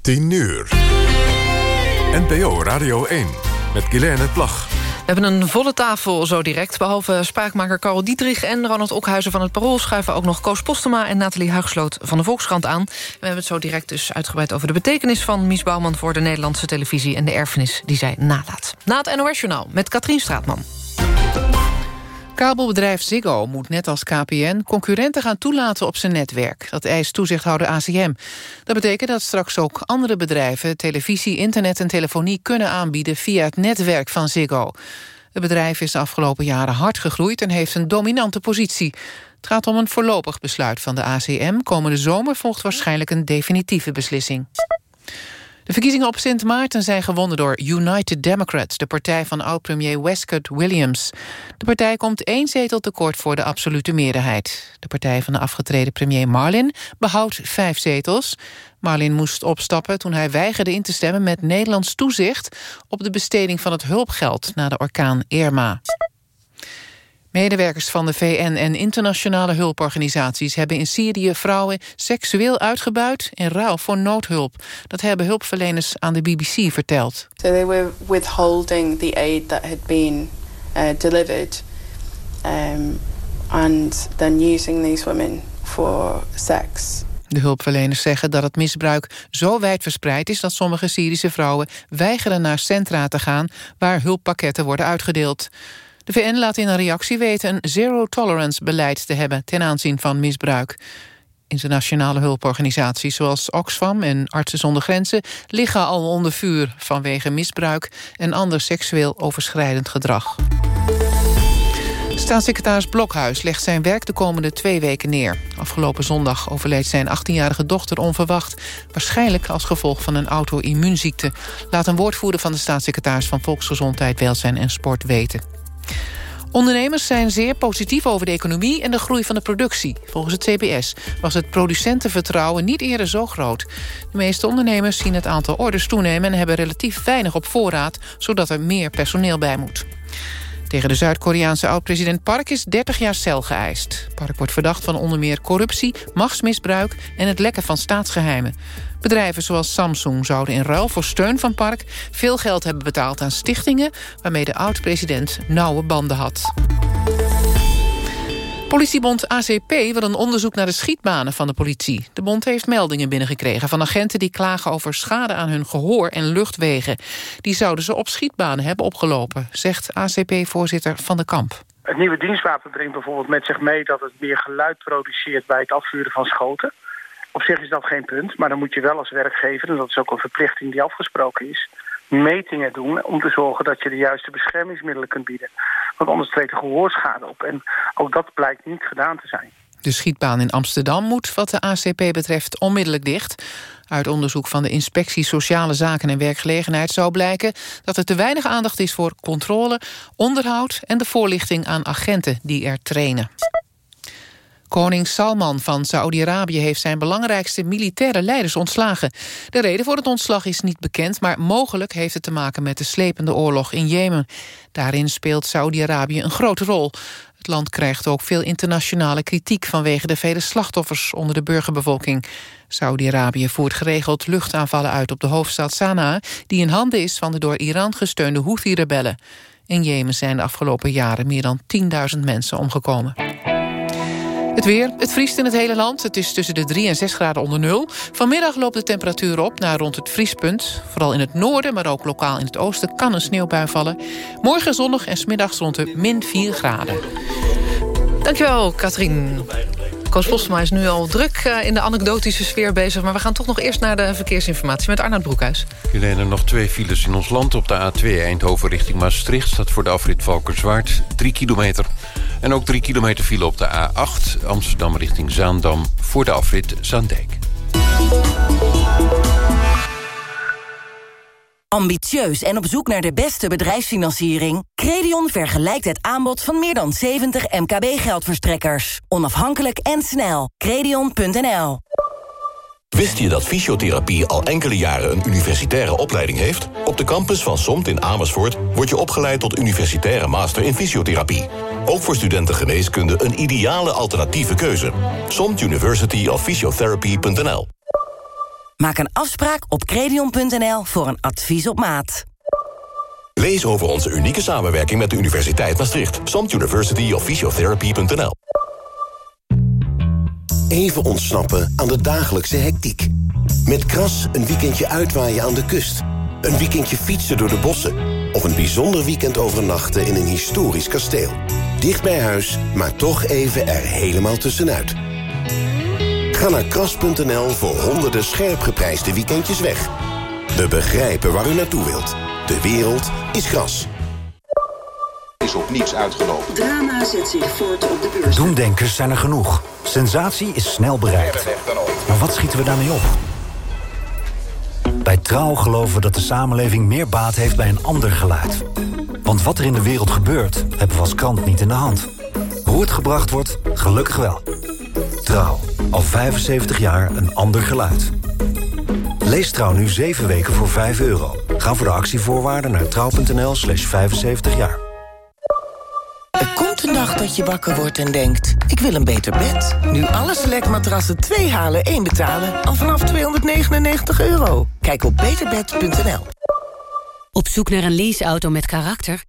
10 uur. NPO Radio 1 met Guilaine Plag. We hebben een volle tafel zo direct. Behalve spraakmaker Carl Dietrich en Ronald Okhuizen van het Parool... schuiven ook nog Koos Postema en Nathalie Huigsloot van de Volkskrant aan. We hebben het zo direct dus uitgebreid over de betekenis van Mies Bouwman... voor de Nederlandse televisie en de erfenis die zij nalaat. Na het NOS Journaal met Katrien Straatman. Kabelbedrijf Ziggo moet net als KPN concurrenten gaan toelaten op zijn netwerk. Dat eist toezichthouder ACM. Dat betekent dat straks ook andere bedrijven televisie, internet en telefonie kunnen aanbieden via het netwerk van Ziggo. Het bedrijf is de afgelopen jaren hard gegroeid en heeft een dominante positie. Het gaat om een voorlopig besluit van de ACM. Komende zomer volgt waarschijnlijk een definitieve beslissing. De verkiezingen op Sint Maarten zijn gewonnen door United Democrats... de partij van oud-premier Westcott Williams. De partij komt één zetel tekort voor de absolute meerderheid. De partij van de afgetreden premier Marlin behoudt vijf zetels. Marlin moest opstappen toen hij weigerde in te stemmen... met Nederlands toezicht op de besteding van het hulpgeld... na de orkaan Irma. Medewerkers van de VN en internationale hulporganisaties... hebben in Syrië vrouwen seksueel uitgebuit in ruil voor noodhulp. Dat hebben hulpverleners aan de BBC verteld. So they were withholding the aid that had been uh, delivered... Um, and then using these women for sex. De hulpverleners zeggen dat het misbruik zo wijdverspreid is... dat sommige Syrische vrouwen weigeren naar centra te gaan... waar hulppakketten worden uitgedeeld. De VN laat in een reactie weten een zero-tolerance-beleid te hebben... ten aanzien van misbruik. Internationale hulporganisaties zoals Oxfam en Artsen zonder Grenzen... liggen al onder vuur vanwege misbruik en ander seksueel overschrijdend gedrag. Staatssecretaris Blokhuis legt zijn werk de komende twee weken neer. Afgelopen zondag overleed zijn 18-jarige dochter onverwacht... waarschijnlijk als gevolg van een auto-immuunziekte... laat een woordvoerder van de staatssecretaris van Volksgezondheid, Welzijn en Sport weten. Ondernemers zijn zeer positief over de economie en de groei van de productie. Volgens het CBS was het producentenvertrouwen niet eerder zo groot. De meeste ondernemers zien het aantal orders toenemen... en hebben relatief weinig op voorraad, zodat er meer personeel bij moet. Tegen de Zuid-Koreaanse oud-president Park is 30 jaar cel geëist. Park wordt verdacht van onder meer corruptie, machtsmisbruik... en het lekken van staatsgeheimen. Bedrijven zoals Samsung zouden in ruil voor steun van Park... veel geld hebben betaald aan stichtingen... waarmee de oud-president nauwe banden had. Politiebond ACP wil een onderzoek naar de schietbanen van de politie. De bond heeft meldingen binnengekregen van agenten die klagen over schade aan hun gehoor en luchtwegen. Die zouden ze op schietbanen hebben opgelopen, zegt ACP-voorzitter Van de Kamp. Het nieuwe dienstwapen brengt bijvoorbeeld met zich mee dat het meer geluid produceert bij het afvuren van schoten. Op zich is dat geen punt, maar dan moet je wel als werkgever, en dat is ook een verplichting die afgesproken is, metingen doen om te zorgen dat je de juiste beschermingsmiddelen kunt bieden. Want anders treedt er gehoorschade op. En ook dat blijkt niet gedaan te zijn. De schietbaan in Amsterdam moet wat de ACP betreft onmiddellijk dicht. Uit onderzoek van de Inspectie Sociale Zaken en Werkgelegenheid zou blijken dat er te weinig aandacht is voor controle, onderhoud en de voorlichting aan agenten die er trainen. Koning Salman van Saoedi-Arabië heeft zijn belangrijkste militaire leiders ontslagen. De reden voor het ontslag is niet bekend, maar mogelijk heeft het te maken met de slepende oorlog in Jemen. Daarin speelt Saoedi-Arabië een grote rol. Het land krijgt ook veel internationale kritiek vanwege de vele slachtoffers onder de burgerbevolking. Saudi-Arabië voert geregeld luchtaanvallen uit op de hoofdstad Sanaa... die in handen is van de door Iran gesteunde Houthi-rebellen. In Jemen zijn de afgelopen jaren meer dan 10.000 mensen omgekomen. Het weer. Het vriest in het hele land. Het is tussen de 3 en 6 graden onder nul. Vanmiddag loopt de temperatuur op naar rond het vriespunt. Vooral in het noorden, maar ook lokaal in het oosten... kan een sneeuwbui vallen. Morgen zonnig en smiddags rond de min 4 graden. Dankjewel, Katrien. Koos Postma is nu al druk eh, in de anekdotische sfeer bezig... maar we gaan toch nog eerst naar de verkeersinformatie met Arnoud Broekhuis. Jullie nog twee files in ons land. Op de A2 Eindhoven richting Maastricht... staat voor de afrit Valkenswaard 3 kilometer. En ook 3 kilometer file op de A8 Amsterdam richting Zaandam... voor de afrit Zaandijk. Ambitieus en op zoek naar de beste bedrijfsfinanciering? Credion vergelijkt het aanbod van meer dan 70 MKB-geldverstrekkers. Onafhankelijk en snel. Credion.nl Wist je dat fysiotherapie al enkele jaren een universitaire opleiding heeft? Op de campus van SOMT in Amersfoort word je opgeleid tot universitaire master in fysiotherapie. Ook voor studenten geneeskunde een ideale alternatieve keuze. SOMT University of Physiotherapy.nl Maak een afspraak op credion.nl voor een advies op maat. Lees over onze unieke samenwerking met de Universiteit Maastricht. Samt University of Physiotherapy.nl Even ontsnappen aan de dagelijkse hectiek. Met Kras een weekendje uitwaaien aan de kust. Een weekendje fietsen door de bossen. Of een bijzonder weekend overnachten in een historisch kasteel. Dicht bij huis, maar toch even er helemaal tussenuit. Ga naar kras.nl voor honderden scherp geprijsde weekendjes weg. We begrijpen waar u naartoe wilt. De wereld is gras. Is op niets uitgelopen. Drama zet zich voort op de beurs. Doemdenkers zijn er genoeg. Sensatie is snel bereikt. Maar wat schieten we daarmee op? Bij Trouw geloven we dat de samenleving meer baat heeft bij een ander geluid. Want wat er in de wereld gebeurt, hebben we als krant niet in de hand. Hoe het gebracht wordt, gelukkig wel. Trouw, al 75 jaar een ander geluid. Lees Trouw nu 7 weken voor 5 euro. Ga voor de actievoorwaarden naar trouw.nl slash 75 jaar. Er komt een dag dat je wakker wordt en denkt... ik wil een beter bed. Nu alle selectmatrassen 2 halen, 1 betalen... al vanaf 299 euro. Kijk op beterbed.nl. Op zoek naar een leaseauto met karakter?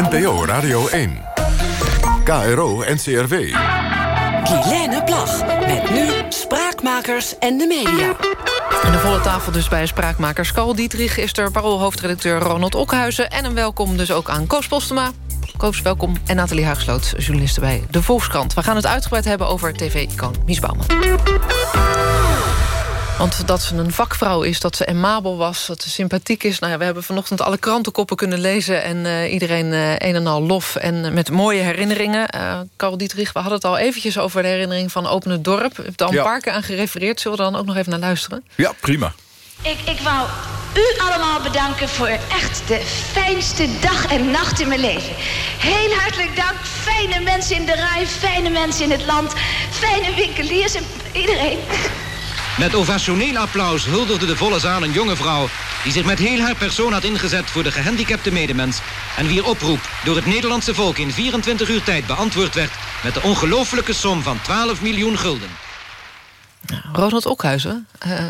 NPO Radio 1. KRO NCRW. Guilaine Plag. Met nu Spraakmakers en de media. En de volle tafel dus bij Spraakmakers. Carl Dietrich is er, paroolhoofdredacteur Ronald Okhuizen... en een welkom dus ook aan Koos Postema. Koos, welkom. En Nathalie Haagsloot, journaliste bij De Volkskrant. We gaan het uitgebreid hebben over tv-icoon Mies Bouwman. Want dat ze een vakvrouw is, dat ze amabel was, dat ze sympathiek is. Nou ja, we hebben vanochtend alle krantenkoppen kunnen lezen... en uh, iedereen uh, een en al lof en uh, met mooie herinneringen. Carl Dietrich, we hadden het al eventjes over de herinnering van Open het Dorp. Je hebt er al een ja. paar keer aan gerefereerd. Zullen we dan ook nog even naar luisteren? Ja, prima. Ik, ik wou u allemaal bedanken voor echt de fijnste dag en nacht in mijn leven. Heel hartelijk dank. Fijne mensen in de rij, fijne mensen in het land... fijne winkeliers en iedereen... Met ovationeel applaus huldigde de volle zaal een jonge vrouw... die zich met heel haar persoon had ingezet voor de gehandicapte medemens... en wier oproep door het Nederlandse volk in 24 uur tijd beantwoord werd... met de ongelofelijke som van 12 miljoen gulden. Ronald Okhuizen, uh,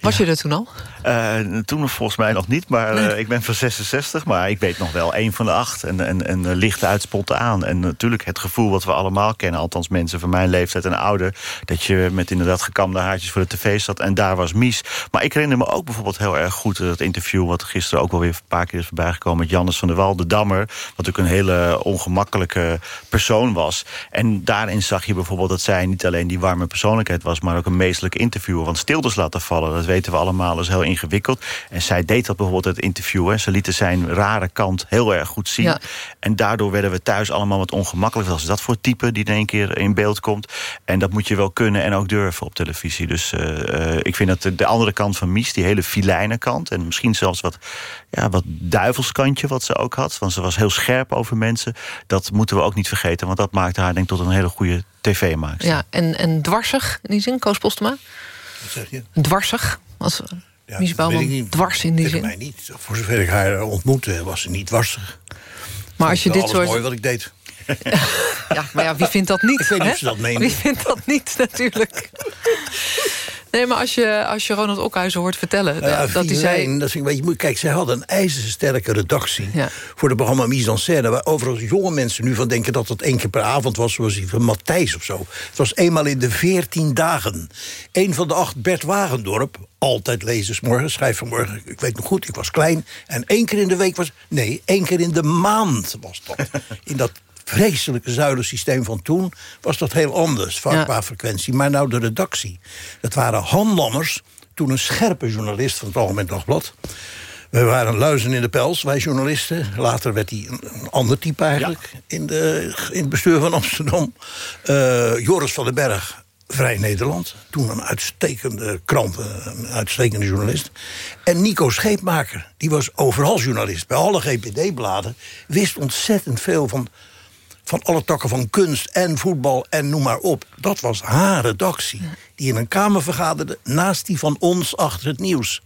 was ja. je er toen al? Uh, toen volgens mij nog niet, maar uh, nee. ik ben van 66. Maar ik weet nog wel één van de acht. En, en, en uh, licht uit spontaan. En natuurlijk het gevoel wat we allemaal kennen... althans mensen van mijn leeftijd en ouder... dat je met inderdaad gekamde haartjes voor de tv zat... en daar was Mies. Maar ik herinner me ook bijvoorbeeld heel erg goed... dat interview wat gisteren ook wel weer een paar keer is voorbij gekomen... met Jannes van der Wal, de Dammer. Wat ook een hele ongemakkelijke persoon was. En daarin zag je bijvoorbeeld dat zij niet alleen die warme persoonlijkheid was... maar ook een meestelijke interviewer. Want stiltes laten vallen, dat weten we allemaal, is heel ingewikkeld. En zij deed dat bijvoorbeeld het interview. Hè. Ze lieten zijn rare kant heel erg goed zien. Ja. En daardoor werden we thuis allemaal wat ongemakkelijk. Wat is dat voor type die in één keer in beeld komt? En dat moet je wel kunnen en ook durven op televisie. Dus uh, uh, ik vind dat de andere kant van Mies, die hele filijne kant... en misschien zelfs wat, ja, wat duivelskantje wat ze ook had. Want ze was heel scherp over mensen. Dat moeten we ook niet vergeten. Want dat maakte haar denk ik tot een hele goede tv-maakster. Ja, en, en dwarsig in die zin, Koos Postema? Wat zeg je? Dwarsig? Als ja, Mies Bouwman dwars in die zin? mij niet. Voor zover ik haar ontmoette, was ze niet dwarsig. Maar als je dit soort... mooi wat ik deed. ja, maar ja, wie vindt dat niet? Ik weet niet hè? of ze dat meende. Wie vindt dat niet, natuurlijk. Nee, maar als je, als je Ronald Okhuizen hoort vertellen... Ja, dat hij zei... Dat vind ik een beetje. Kijk, zij hadden een ijzersterke redactie... Ja. voor de programma Mise en Scène... waar overigens jonge mensen nu van denken dat het één keer per avond was... zoals die van Matthijs of zo. Het was eenmaal in de veertien dagen. Eén van de acht, Bert Wagendorp... altijd lezen morgen, schrijf vanmorgen... ik weet nog goed, ik was klein... en één keer in de week was... nee, één keer in de maand was dat. in dat vreselijke zuilensysteem van toen... was dat heel anders, ja. qua frequentie. Maar nou de redactie. Dat waren Han Lammers, toen een scherpe journalist van het Algemeen Dagblad... We waren luizen in de pels, wij journalisten. Later werd hij een, een ander type eigenlijk ja. in, de, in het bestuur van Amsterdam. Uh, Joris van den Berg, Vrij Nederland. Toen een uitstekende krant, een uitstekende journalist. En Nico Scheepmaker, die was overal journalist. Bij alle GPD-bladen wist ontzettend veel van, van alle takken van kunst en voetbal en noem maar op. Dat was haar redactie. Die in een kamer vergaderde naast die van ons achter het nieuws.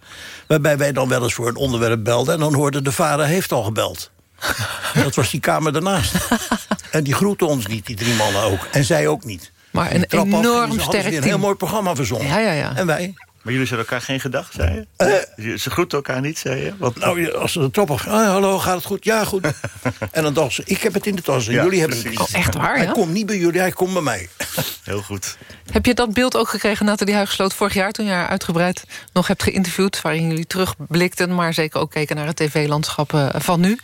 Waarbij wij dan wel eens voor een onderwerp belden... en dan hoorde de vader heeft al gebeld. Dat was die kamer daarnaast. En die groette ons niet, die drie mannen ook. En zij ook niet. Maar een enorm sterk een heel mooi programma verzonnen. Ja, ja, ja. En wij? Maar jullie zeiden elkaar geen gedag, zei je? ze groeten elkaar niet, zei je? Want... Nou, als ze de trap af... Ah, hallo, gaat het goed? Ja, goed. en dan dacht ze, ik heb het in de tas en jullie hebben het. Oh, echt waar, Hij komt niet bij jullie, hij komt bij mij. Heel goed. Heb je dat beeld ook gekregen, Nathalie Huigesloot... vorig jaar, toen je haar uitgebreid nog hebt geïnterviewd... waarin jullie terugblikten, maar zeker ook keken naar het tv-landschap van nu...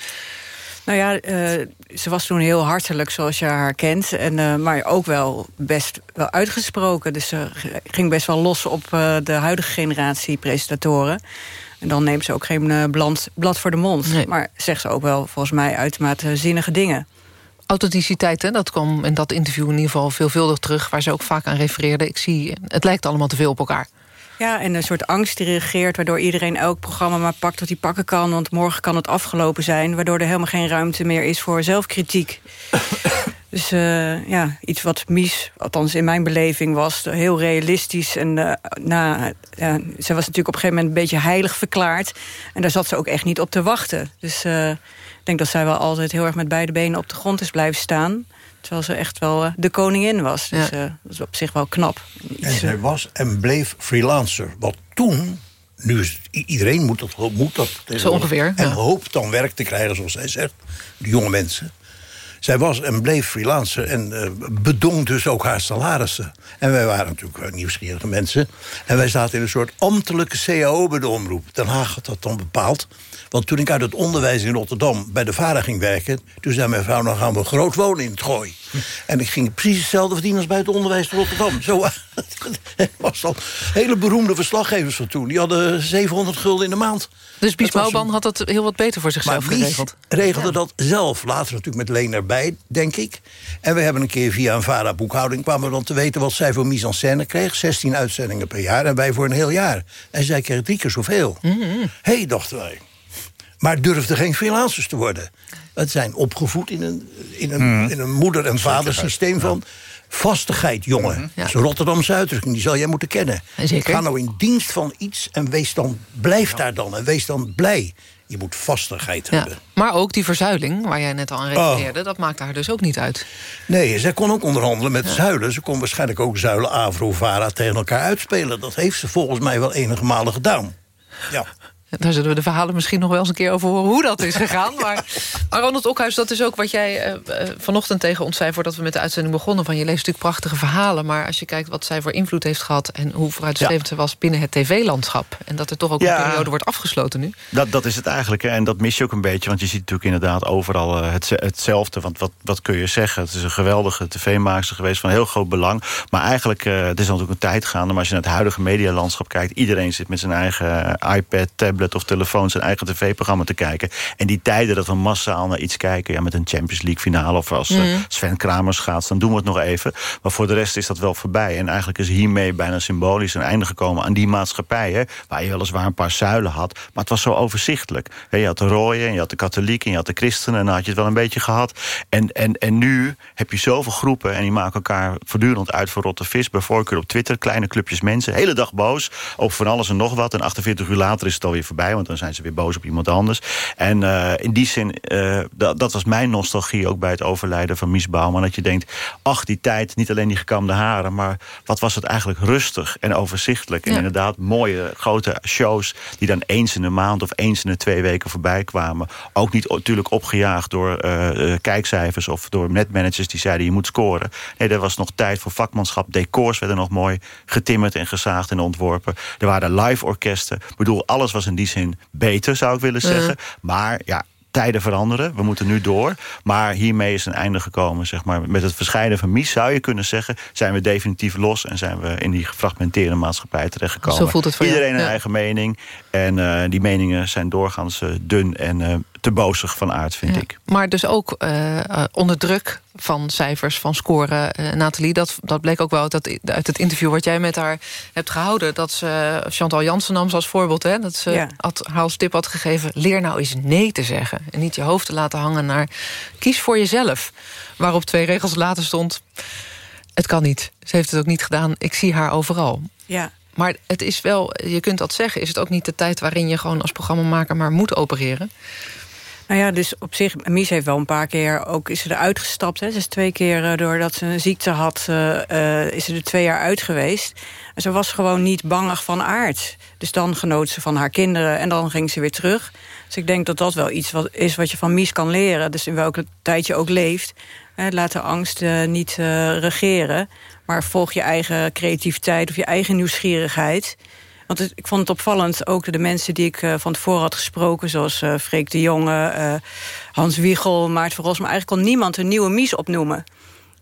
Nou ja, uh, ze was toen heel hartelijk, zoals je haar kent. En, uh, maar ook wel best wel uitgesproken. Dus ze ging best wel los op uh, de huidige generatie presentatoren. En dan neemt ze ook geen blad, blad voor de mond. Nee. Maar zegt ze ook wel, volgens mij, uitermate zinnige dingen. Authenticiteit, hè? dat kwam in dat interview in ieder geval veelvuldig terug... waar ze ook vaak aan refereerde. Ik zie, het lijkt allemaal te veel op elkaar. Ja, en een soort angst die reageert... waardoor iedereen elk programma maar pakt wat hij pakken kan... want morgen kan het afgelopen zijn... waardoor er helemaal geen ruimte meer is voor zelfkritiek. dus uh, ja, iets wat Mies, althans in mijn beleving was... heel realistisch. En uh, na, ja, ze was natuurlijk op een gegeven moment een beetje heilig verklaard. En daar zat ze ook echt niet op te wachten. Dus uh, ik denk dat zij wel altijd heel erg met beide benen op de grond is blijven staan... Terwijl ze echt wel uh, de koningin was. Dus ja. uh, dat is op zich wel knap. En zij was en bleef freelancer. Wat toen, nu is het, iedereen moet dat, moet dat Zo ongeveer. En ja. hoopt dan werk te krijgen, zoals zij zegt. De jonge mensen. Zij was en bleef freelancer en uh, bedong dus ook haar salarissen. En wij waren natuurlijk nieuwsgierige mensen. En wij zaten in een soort ambtelijke CAO bij de omroep. Den Haag had dat dan bepaald. Want toen ik uit het onderwijs in Rotterdam bij de vader ging werken... toen zei mijn vrouw, dan gaan we groot wonen in het gooi. En ik ging precies hetzelfde verdienen als bij het onderwijs in Rotterdam. Zo was dan hele beroemde verslaggevers van toen. Die hadden 700 gulden in de maand. Dus Bies had het heel wat beter voor zichzelf maar geregeld. regelde ja. dat zelf. Later natuurlijk met Leen erbij, denk ik. En we hebben een keer via een VARA-boekhouding... kwamen we dan te weten wat zij voor mise en scène kreeg. 16 uitzendingen per jaar en wij voor een heel jaar. En zij kreeg drie keer zoveel. Hé, mm -hmm. hey, dachten wij. Maar durfden geen freelancers te worden. Het zijn opgevoed in een, in een, mm. in een moeder- en vadersysteem van vastigheid, jongen. Mm -hmm. ja. Dat is een Rotterdamse uitdrukking, die zal jij moeten kennen. Zeker. Ga nou in dienst van iets en wees dan, blijf ja. daar dan en wees dan blij. Je moet vastigheid ja. hebben. Maar ook die verzuiling, waar jij net al aan refereerde... Oh. dat maakte haar dus ook niet uit. Nee, zij kon ook onderhandelen met ja. zuilen. Ze kon waarschijnlijk ook zuilen Avro-Vara tegen elkaar uitspelen. Dat heeft ze volgens mij wel enige malen gedaan. Ja. Daar zullen we de verhalen misschien nog wel eens een keer over horen... hoe dat is gegaan. maar, maar Ronald Okhuis, dat is ook wat jij uh, vanochtend tegen ons zei... voordat we met de uitzending begonnen. Van je leest natuurlijk prachtige verhalen... maar als je kijkt wat zij voor invloed heeft gehad... en hoe vooruitstrevend ja. ze was binnen het tv-landschap... en dat er toch ook ja, een periode wordt afgesloten nu. Dat, dat is het eigenlijk. Hè. En dat mis je ook een beetje. Want je ziet natuurlijk inderdaad overal uh, het, hetzelfde. Want wat, wat kun je zeggen? Het is een geweldige tv-maakster geweest van heel groot belang. Maar eigenlijk, uh, het is natuurlijk een tijd gaande... maar als je naar het huidige medialandschap kijkt... iedereen zit met zijn eigen iPad, tablet of telefoon zijn eigen tv-programma te kijken. En die tijden dat we massaal naar iets kijken... Ja, met een Champions League finale of als mm. uh, Sven Kramers gaat... dan doen we het nog even. Maar voor de rest is dat wel voorbij. En eigenlijk is hiermee bijna symbolisch een einde gekomen... aan die maatschappij, hè, waar je weliswaar een paar zuilen had. Maar het was zo overzichtelijk. Je had de rooien, en je had de katholieken... en je had de christenen, en dan had je het wel een beetje gehad. En, en, en nu heb je zoveel groepen... en die maken elkaar voortdurend uit voor rotte vis. Bij voorkeur op Twitter, kleine clubjes mensen. Hele dag boos, over van alles en nog wat. En 48 uur later is het alweer voorbij, want dan zijn ze weer boos op iemand anders. En uh, in die zin, uh, dat, dat, was mijn nostalgie ook bij het overlijden van Mies Bouwman. Dat je denkt, ach die tijd, niet alleen die gekamde haren... maar wat was het eigenlijk rustig en overzichtelijk. Ja. En inderdaad mooie grote shows die dan eens in de maand... of eens in de twee weken voorbij kwamen. Ook niet natuurlijk opgejaagd door uh, kijkcijfers... of door netmanagers die zeiden je moet scoren. Nee, er was nog tijd voor vakmanschap. Decors werden nog mooi getimmerd en gezaagd en ontworpen. Er waren live orkesten. Ik bedoel, alles was in die zin beter, zou ik willen zeggen. Uh. Maar ja, tijden veranderen. We moeten nu door. Maar hiermee is een einde gekomen. Zeg maar. Met het verscheiden van Mies zou je kunnen zeggen... zijn we definitief los en zijn we in die gefragmenteerde maatschappij terechtgekomen. Zo voelt het voor Iedereen jou. een eigen mening. En uh, die meningen zijn doorgaans uh, dun en uh, te bozig van aard, vind Ja. ik. Maar dus ook eh, eh, onder druk van cijfers, van scoren. Eh, Nathalie, dat, dat bleek ook wel uit, dat, uit het interview... wat jij met haar hebt gehouden. Dat ze Chantal Jansen nam ze als voorbeeld. Hè, dat ze Ja. had, haar als tip had gegeven... leer nou eens nee te zeggen. En niet je hoofd te laten hangen naar... kies voor jezelf. Waarop twee regels later stond... het kan niet. Ze heeft het ook niet gedaan. Ik zie haar overal. Ja. Maar het is wel, je kunt dat zeggen... is het ook niet de tijd waarin je gewoon als programmamaker... maar moet opereren? Nou ja, dus op zich, Mies heeft wel een paar keer ook is ze eruit gestapt. Hè. Ze is twee keer eh, doordat ze een ziekte had, eh, eh, is ze er twee jaar uit geweest. En ze was gewoon niet bangig van aard. Dus dan genoot ze van haar kinderen en dan ging ze weer terug. Dus ik denk dat dat wel iets wat is wat je van Mies kan leren. Dus in welke tijd je ook leeft. Hè, laat de angst niet regeren. Maar volg je eigen creativiteit of je eigen nieuwsgierigheid. Want ik vond het opvallend, ook de mensen die ik eh, van tevoren had gesproken... zoals eh Freek de Jonge, eh, Hans Wiegel, Maart van Rossum... eigenlijk kon niemand een nieuwe Mies opnoemen.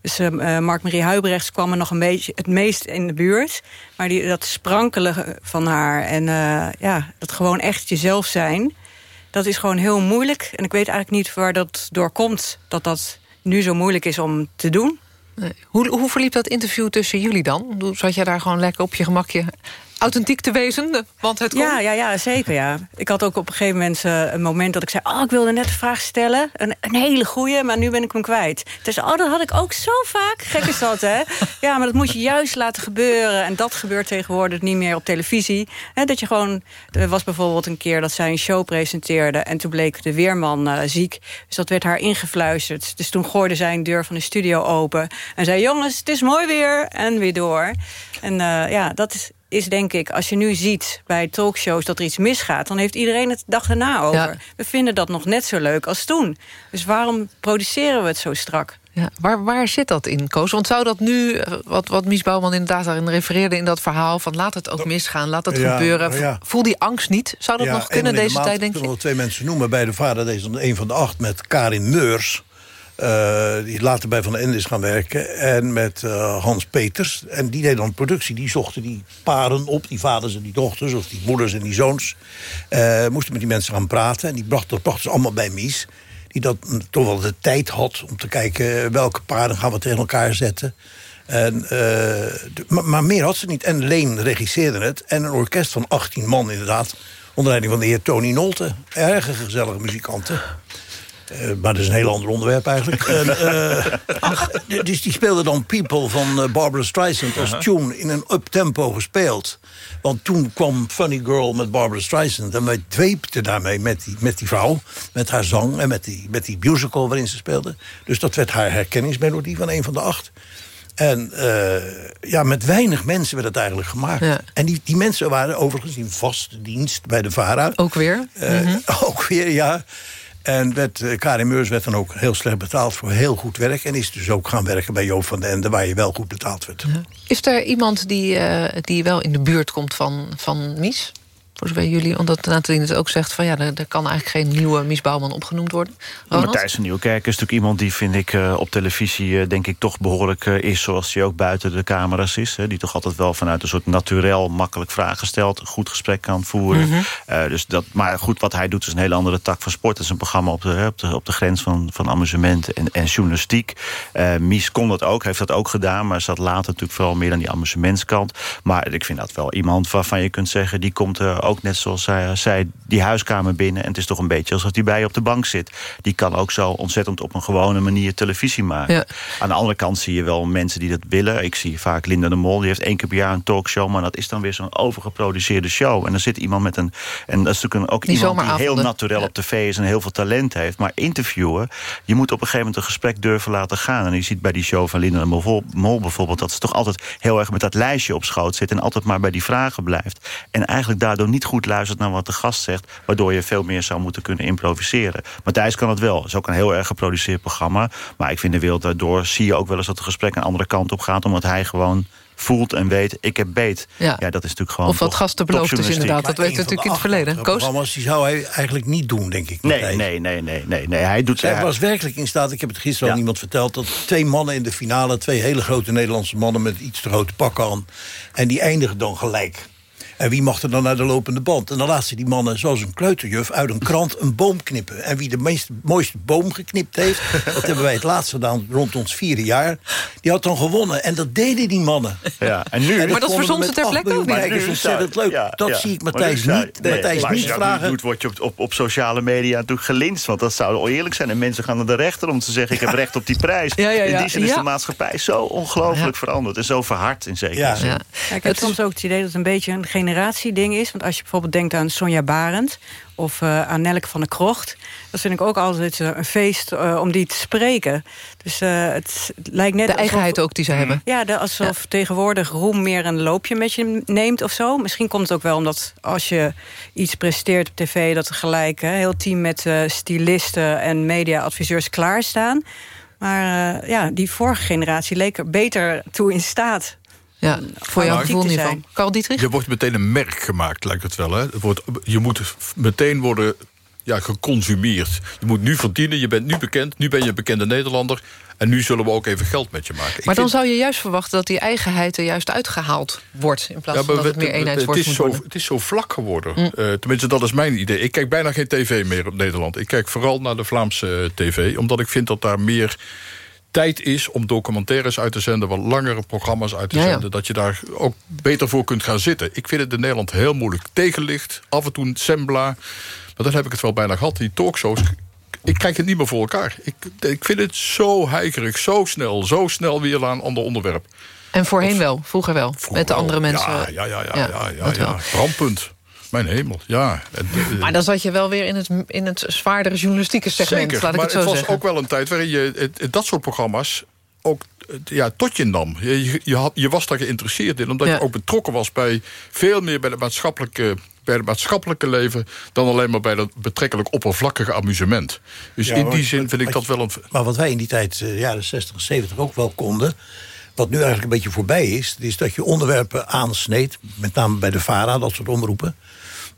Dus Mark-Marie Huibrechts kwam er nog een beetje het meest in de buurt. Maar die, dat sprankelen van haar en ja, dat gewoon echt jezelf zijn... dat is gewoon heel moeilijk. En ik weet eigenlijk niet waar dat door komt... dat dat nu zo moeilijk is om te doen. Hoe, hoe verliep dat interview tussen jullie dan? Zat jij daar gewoon lekker op je gemakje authentiek te wezen? Want het kon... Ja, ja, ja, zeker, ja. Ik had ook op een gegeven moment eh, een moment dat ik zei... oh, ik wilde net een vraag stellen. Een, een hele goeie, maar nu ben ik hem kwijt. Dus oh, dat had ik ook zo vaak. Gek is dat, hè? Ja, maar dat moet je juist laten gebeuren. En dat gebeurt tegenwoordig niet meer op televisie. Hè, dat je gewoon... Er was bijvoorbeeld een keer dat zij een show presenteerde... en toen bleek de weerman eh, ziek. Dus dat werd haar ingefluisterd. Dus toen gooide zij een deur van de studio open... en zei, jongens, het is mooi weer. En weer door. En eh, ja, dat is is denk ik, als je nu ziet bij talkshows dat er iets misgaat... dan heeft iedereen het de dag daarna over. Ja. We vinden dat nog net zo leuk als toen. Dus waarom produceren we het zo strak? Ja, waar, waar zit dat in, Koos? Want zou dat nu, eh, wat, wat Mies Bouwman inderdaad daarin refereerde... in dat verhaal van laat het ook misgaan, laat het Ja, gebeuren... ja. voel die angst niet? Zou dat Ja, nog kunnen de deze tijd, denk je? kunnen we twee mensen noemen. Bij de vader deze een van de acht met Karin Meurs. Eh, die later bij Van Ende is gaan werken. En met eh, Hans Peters. En die deed dan productie. Die zochten die paren op. Die vaders en die dochters. Of die moeders en die zoons. Eh, moesten met die mensen gaan praten. En die brachten dat brachten ze allemaal bij Mies. Die dat mm, toch wel de tijd had om te kijken... welke paren gaan we tegen elkaar zetten. En, maar meer had ze niet. En Leen regisseerde het. En een orkest van 18 man inderdaad. Onder leiding van de heer Tony Nolte. Erge gezellige muzikanten. Eh, maar dat is een heel ander onderwerp eigenlijk. En, eh, ach, dus die speelde dan People van eh, Barbara Streisand als tune in een uptempo gespeeld. Want toen kwam Funny Girl met Barbara Streisand. En wij dweepten daarmee met die, met die vrouw, met haar zang en met die, met die musical waarin ze speelde. Dus dat werd haar herkenningsmelodie van een van de acht. En eh, ja, met weinig mensen werd het eigenlijk gemaakt. En die, die mensen waren overigens in vaste dienst bij de VARA. Ook weer? Eh, Mhm. Ook weer, ja. En werd, eh, Karin Meurs werd dan ook heel slecht betaald voor heel goed werk. En is dus ook gaan werken bij Joop van den Ende... waar je wel goed betaald werd. Is er iemand die, eh, die wel in de buurt komt van, van Mies? Voor zover jullie, omdat Nathalie het ook zegt... van ja, er, er kan eigenlijk geen nieuwe Mies Bouwman opgenoemd worden. Ronald? Matthijs van Nieuwkerk is natuurlijk iemand die, vind ik, eh, op televisie... eh, denk ik toch behoorlijk eh, is zoals hij ook buiten de camera's is. Hè, die toch altijd wel vanuit een soort naturel makkelijk vragen stelt. Een goed gesprek kan voeren. Mhm. Dus dat, maar goed, wat hij doet is een hele andere tak van sport. Het is een programma op de, op de, op de grens van, van amusement en, en journalistiek. Mies kon dat ook, heeft dat ook gedaan. Maar zat later natuurlijk vooral meer aan die amusementskant. Maar ik vind dat wel iemand waarvan je kunt zeggen... die komt er ook net zoals zij, zij die huiskamer binnen. En het is toch een beetje alsof die bij je op de bank zit. Die kan ook zo ontzettend op een gewone manier televisie maken. Ja. Aan de andere kant zie je wel mensen die dat willen. Ik zie vaak Linda de Mol, die heeft één keer per jaar een talkshow... maar dat is dan weer zo'n overgeproduceerde show. En dan zit iemand met een... en dat is natuurlijk ook Die iemand die heel naturel op tv is... en heel veel talent heeft. Maar interviewen, je moet op een gegeven moment een gesprek durven laten gaan. En je ziet bij die show van Linda de Mol, Mol bijvoorbeeld... dat ze toch altijd heel erg met dat lijstje op schoot zit... en altijd maar bij die vragen blijft. En eigenlijk daardoor niet goed luistert naar wat de gast zegt... waardoor je veel meer zou moeten kunnen improviseren. Matthijs kan het wel. Het is ook een heel erg geproduceerd programma. Maar ik vind de wereld daardoor zie je ook wel eens dat het gesprek een andere kant op gaat... omdat hij gewoon voelt en weet, ik heb beet. Ja. dat is natuurlijk gewoon Of wat gasten beloofd is topjournalistiek. inderdaad. Dat weet we natuurlijk in het verleden. Koos? Programma's die zou hij eigenlijk niet doen, denk ik. Nee, nee, nee, nee, nee, nee. Hij doet Zij hij- was werkelijk in staat, ik heb het gisteren aan iemand verteld... dat twee mannen in de finale, twee hele grote Nederlandse mannen... met iets te grote pakken aan, en die eindigen dan gelijk. En wie mocht er dan naar de lopende band? En dan laat ze die mannen, zoals een kleuterjuf... uit een krant een boom knippen. En wie de meest, mooiste boom geknipt heeft... dat hebben wij het laatst gedaan rond ons vierde jaar... die had dan gewonnen. En dat deden die mannen. Ja, en nu, En Maar dat verzond ze ter plekke ook niet? kijkers ontzettend leuk. Ja, dat ja. zie ik Matthijs nu- niet, nee, Matthijs maar als niet je dat nu vragen. doet, word je op, op, op sociale media natuurlijk gelinst. Want dat zou oneerlijk zijn. En mensen gaan naar de rechter om te zeggen... ik heb recht op die prijs. Ja, ja, ja. In die zin is Ja. de maatschappij zo ongelooflijk veranderd. En zo verhard in zekere Ja. zin. Ja, ik heb soms ook het idee dat een beetje een generatieding is. Want als je bijvoorbeeld denkt aan Sonja Barend... of eh, aan Nelke van der Krocht... dat vind ik ook altijd eh, een feest eh, om die te spreken. Dus eh, het, lijkt net De alsof- eigenheid ook die ze hebben. Ja, de, alsof tegenwoordig roem meer een loopje met je neemt of zo. Misschien komt het ook wel omdat als je iets presteert op tv... dat er gelijk een heel team met eh, stylisten en mediaadviseurs klaarstaan. Maar eh, ja, die vorige generatie leek er beter toe in staat... Ja, voor jouw gevoel in ieder geval. Carl Dietrich? Je wordt meteen een merk gemaakt, lijkt het wel. Hè? Het wordt, je moet meteen worden ja, geconsumeerd. Je moet nu verdienen, je bent nu bekend. Nu ben je een bekende Nederlander. En nu zullen we ook even geld met je maken. Ik Maar dan vind- zou je juist verwachten dat die eigenheid er juist uitgehaald wordt... in plaats Ja, van dat het we- meer het eenheidsworst is, moet zo, het is zo vlak geworden. Mm. Eh, tenminste, dat is mijn idee. Ik kijk bijna geen tv meer op Nederland. Ik kijk vooral naar de Vlaamse eh, tv. Omdat ik vind dat daar meer tijd is om documentaires uit te zenden... wat langere programma's uit te Ja, ja. zenden... dat je daar ook beter voor kunt gaan zitten. Ik vind het in Nederland heel moeilijk. Tegenlicht, af en toe een sembla. Maar dan heb ik het wel bijna gehad. Die talkshows, ik krijg het niet meer voor elkaar. Ik, ik vind het zo heigerig, zo snel. Zo snel weer aan een ander onderwerp. En voorheen wel, vroeger wel. met de andere mensen. Ja, ja, ja, ja, ja, ja, dat ja, wel. Mijn hemel, ja. Maar dan zat je wel weer in het, in het zwaardere journalistieke segment, Zeker, laat ik maar het zo het was zeggen. ook wel een tijd waarin je het- het- dat soort programma's ook ja, tot je nam. Je, je, had, je was daar geïnteresseerd in, omdat Ja. je ook betrokken was bij veel meer bij, de maatschappelijke, bij het maatschappelijke leven dan alleen maar bij dat betrekkelijk oppervlakkige amusement. Dus Ja, in maar die zin vind ik dat wel een. Maar wat wij in die tijd, eh, jaren 60, 70 ook wel konden... wat nu eigenlijk een beetje voorbij is... is dat je onderwerpen aansneed, met name bij de VARA, dat soort omroepen...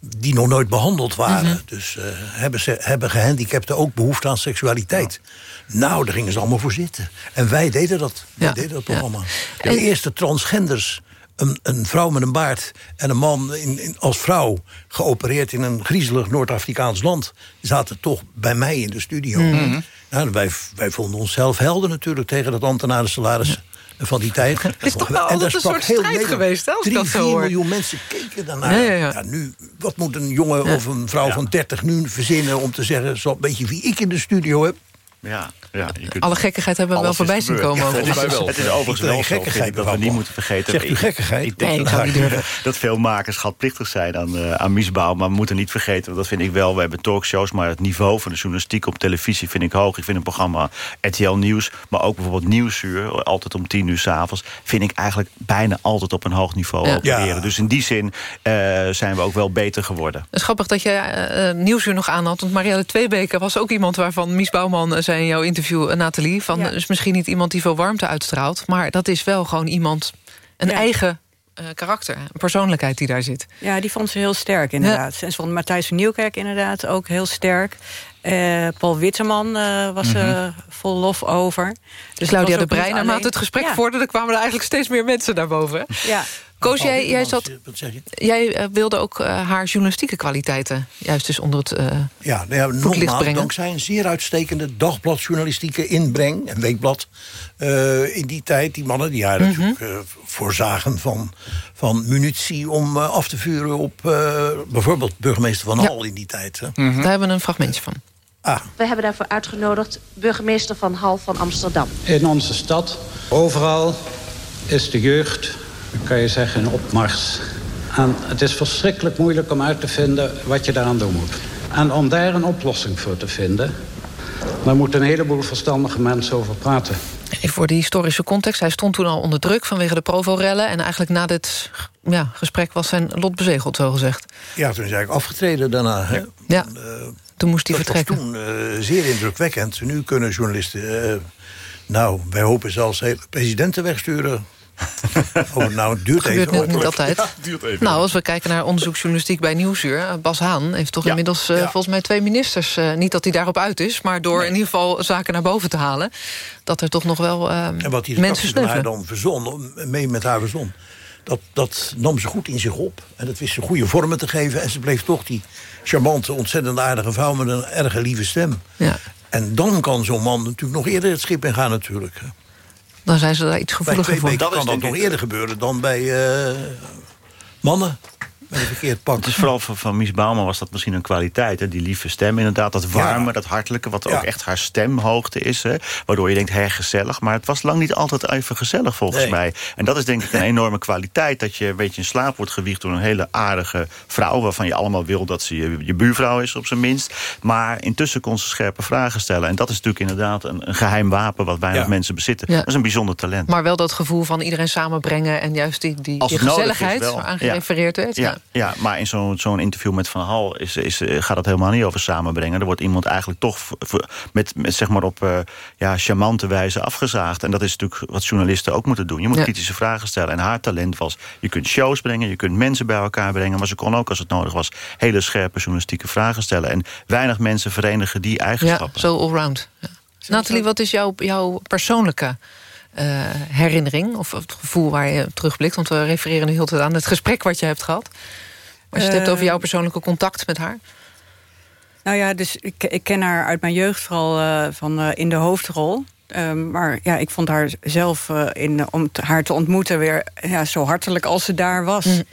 die nog nooit behandeld waren. Mhm. Dus eh, hebben, ze, hebben gehandicapten ook behoefte aan seksualiteit? Nou, daar gingen ze allemaal voor zitten. En wij deden dat. Wij Ja, deden dat ja. programma. De En- eerste transgenders... Een, een vrouw met een baard en een man in, in- als vrouw... geopereerd in een griezelig Noord-Afrikaans land... zaten toch bij mij in de studio. Mhm. Nou, wij, wij vonden onszelf helden natuurlijk tegen dat ambtenarensalaris van die tijd. Het is toch wel altijd een soort strijd geweest, hè, Drie, dat vier miljoen mensen keken daarnaar. Ja, ja, ja. nu, wat moet een jongen of een vrouw van 30 nu verzinnen... om te zeggen, zo, weet je wie ik in de studio heb? Ja, ja, je kunt- Alle gekkigheid hebben we wel is voorbij zien komen. Ja, mij wel. Het is overigens wel zo, gekkigheid dat we niet moeten vergeten. Zegt u Ik- gekkigheid? Ik denk Nee, durven. dat veel makers schatplichtig zijn aan, eh aan misbouw. Maar we moeten niet vergeten, want dat vind ik wel. We hebben talkshows, maar het niveau van de journalistiek op televisie vind ik hoog. Ik vind een programma RTL Nieuws, maar ook bijvoorbeeld Nieuwsuur... altijd om tien uur s'avonds, vind ik eigenlijk bijna altijd op een hoog niveau Ja. opereren. Dus in die zin eh, zijn we ook wel beter geworden. Het is grappig dat je eh, eh, Nieuwsuur nog aanhad. Want Marielle Tweebeke was ook iemand waarvan Mies Bouwman zei in jouw interview, eh, Nathalie... van Ja. is misschien niet iemand die veel warmte uitstraalt... maar dat is wel gewoon iemand, een Ja. eigen eh, karakter, een persoonlijkheid die daar zit. Ja, die vond ze heel sterk inderdaad. En ze vond Matthijs van Nieuwkerk inderdaad ook heel sterk. Eh, Paul Witteman was eh vol lof over. Dus Claudia de Breij, naarmate alleen- het gesprek Ja. vorderde... kwamen er eigenlijk steeds meer mensen naar boven. Ja. Koos, jij, jij, zat, jij eh, wilde ook eh, haar journalistieke kwaliteiten... juist dus onder het... eh, Ja, nou ja nogmaals, brengen. dankzij een zeer uitstekende dagbladjournalistieke inbreng... en weekblad eh, in die tijd. Die mannen die haar Mhm. natuurlijk voorzagen van, van munitie... om af te vuren op eh, bijvoorbeeld burgemeester Van Ja. Hal in die tijd. hè. Daar hebben we een fragmentje van. Ah, We hebben daarvoor uitgenodigd burgemeester Van Hal van Amsterdam. In onze stad, overal is de jeugd, kan je zeggen, in opmars. En het is verschrikkelijk moeilijk om uit te vinden wat je daaraan doen moet. En om daar een oplossing voor te vinden... daar moeten een heleboel verstandige mensen over praten. Even voor de historische context. Hij stond toen al onder druk vanwege de Provo-rellen... en eigenlijk na dit ja, gesprek was zijn lot bezegeld, zo gezegd. ja, toen is hij eigenlijk afgetreden daarna. Hè? Ja, toen moest hij dat vertrekken. was toen eh, zeer indrukwekkend. Nu kunnen journalisten... eh, nou, wij hopen zelfs hele presidenten wegsturen. oh, nou, het duurt gebeurt even. niet, niet altijd. ja, het duurt even. nou, als we kijken naar onderzoeksjournalistiek bij Nieuwsuur... eh, Bas Haan heeft toch inmiddels eh, volgens mij twee ministers... eh, niet dat hij daarop uit is, maar door in ieder geval zaken naar boven te halen... dat er toch nog wel eh, En wat die mensen redactie van haar dan verzon, mee met haar verzon. dat, dat nam ze goed in zich op. En dat wist ze goede vormen te geven. En ze bleef toch die charmante, ontzettend aardige vrouw... met een erge lieve stem. Ja. En dan kan zo'n man natuurlijk nog eerder het schip in gaan natuurlijk. Dan zijn ze daar iets gevoeliger voor. Dat kan dat nog eerder gebeuren dan bij uh, mannen een verkeerd pak. Dus vooral van, van Mies Bouwman was dat misschien een kwaliteit. Hè? Die lieve stem inderdaad, dat warme, ja. dat hartelijke... wat ja. ook echt haar stemhoogte is. Hè? Waardoor je denkt, hé, gezellig. Maar het was lang niet altijd even gezellig volgens nee. mij. En dat is denk ik een enorme kwaliteit. Dat je een beetje in slaap wordt gewiegd door een hele aardige vrouw... waarvan je allemaal wil dat ze je, je buurvrouw is op zijn minst. Maar intussen kon ze scherpe vragen stellen. En dat is natuurlijk inderdaad een, een geheim wapen... wat weinig ja. mensen bezitten. Dat is een bijzonder talent. Maar wel dat gevoel van iedereen samenbrengen... en juist die, die, die gezelligheid waaraan gerefereerd werd. Ja. Ja, maar in zo'n zo'n interview met Van Hal is, is, gaat het helemaal niet over samenbrengen. Er wordt iemand eigenlijk toch met, met zeg maar op uh, ja, charmante wijze afgezaagd. En dat is natuurlijk wat journalisten ook moeten doen. Je moet ja. kritische vragen stellen. En haar talent was, je kunt shows brengen, je kunt mensen bij elkaar brengen... maar ze kon ook, als het nodig was, hele scherpe journalistieke vragen stellen. En weinig mensen verenigen die eigenschappen. Ja, zo allround. Ja. Nathalie, wat is jouw, jouw persoonlijke uh, herinnering... of het gevoel waar je terugblikt? Want we refereren nu heel tijd aan het gesprek wat je hebt gehad. Als je het hebt over jouw persoonlijke contact met haar? Nou ja, dus ik, ik ken haar uit mijn jeugd vooral uh, van uh, in de hoofdrol. Um, maar ja, ik vond haar zelf uh, in, om haar te ontmoeten weer ja, zo hartelijk als ze daar was. Mm.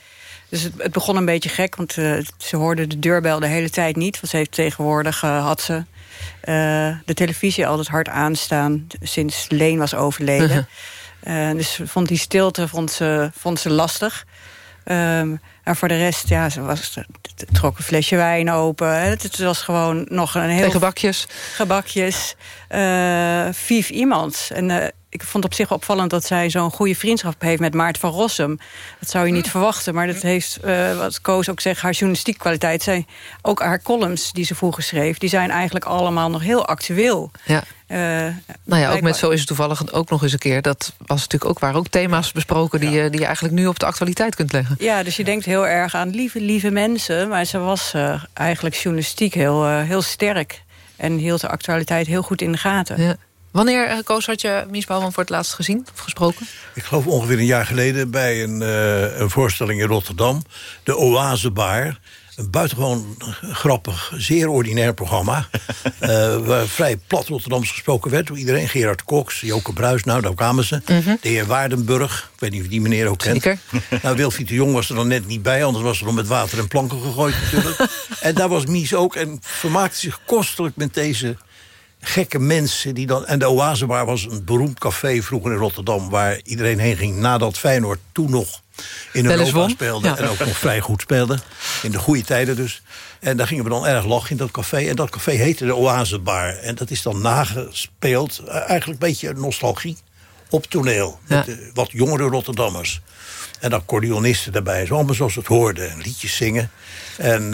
Dus het, het, begon een beetje gek, want ze hoorde de deurbel de hele tijd niet. Want ze heeft tegenwoordig had ze de televisie altijd hard aanstaan sinds Leen was overleden. -huh. dus vond die stilte vond ze, vond ze lastig. Um, maar voor de rest, ja, ze was, trok een flesje wijn open. Het, het was gewoon nog een heel... gebakjes. Gebakjes. Uh, vief iemand. En uh, ik vond op zich opvallend dat zij zo'n goede vriendschap heeft met Maart van Rossum. Dat zou je niet verwachten, maar dat heeft, uh, wat Koos ook zegt, haar journalistiek kwaliteit. Zij, ook haar columns die ze vroeger schreef, die zijn eigenlijk allemaal nog heel actueel. Ja. Uh, nou ja, ook met Zo is het toevallig ook nog eens een keer. Dat was natuurlijk ook, waren ook thema's besproken... Die, ja. die je eigenlijk nu op de actualiteit kunt leggen. Ja, dus je denkt heel erg aan lieve, lieve mensen... maar ze was uh, eigenlijk journalistiek heel, heel sterk... en hield de actualiteit heel goed in de gaten. Ja. Wanneer, uh, Koos, had je Mies Bouwman voor het laatst gezien of gesproken? Ik geloof ongeveer een jaar geleden bij een, uh, een voorstelling in Rotterdam. De Oasebaar. Een buitengewoon grappig, zeer ordinair programma. uh, waar vrij plat Rotterdams gesproken werd door iedereen. Gerard Cox, Joke Bruis, nou, daar kwamen ze. Mm -hmm. De heer Waardenburg, ik weet niet of die meneer ook kent. Zeker. Nou, Wilfried de Jong was er dan net niet bij... anders was er dan met water en planken gegooid natuurlijk. en daar was Mies ook en vermaakte zich kostelijk met deze gekke mensen die dan... En de Oasebar was een beroemd café vroeger in Rotterdam... waar iedereen heen ging nadat Feyenoord toen nog in Europa speelde. Ja. En ook nog vrij goed speelde. In de goede tijden dus. En daar gingen we dan erg lachen in dat café. En dat café heette de Oasebar. En dat is dan nagespeeld. Eigenlijk een beetje nostalgie op toneel. Ja. Met wat jongere Rotterdammers. En dan accordeonisten daarbij. Zo allemaal zoals het hoorde. En liedjes zingen. En uh,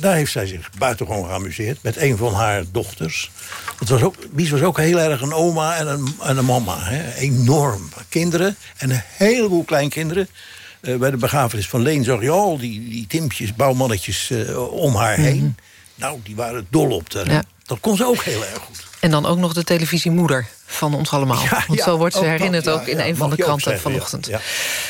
daar heeft zij zich buitengewoon geamuseerd. Met een van haar dochters. Het was ook, Mies was ook heel erg een oma en een, en een mama. Hè. Enorm. Kinderen. En een heleboel kleinkinderen. Uh, bij de begrafenis van Leen zag je al die, die timpjes, bouwmannetjes uh, om haar heen. Mm -hmm. Nou, die waren dol op haar. Ja. Dat kon ze ook heel erg goed. En dan ook nog de televisiemoeder van ons allemaal. Ja, Want ja, zo wordt ze herinnerd ook, ook in een van de kranten vanochtend.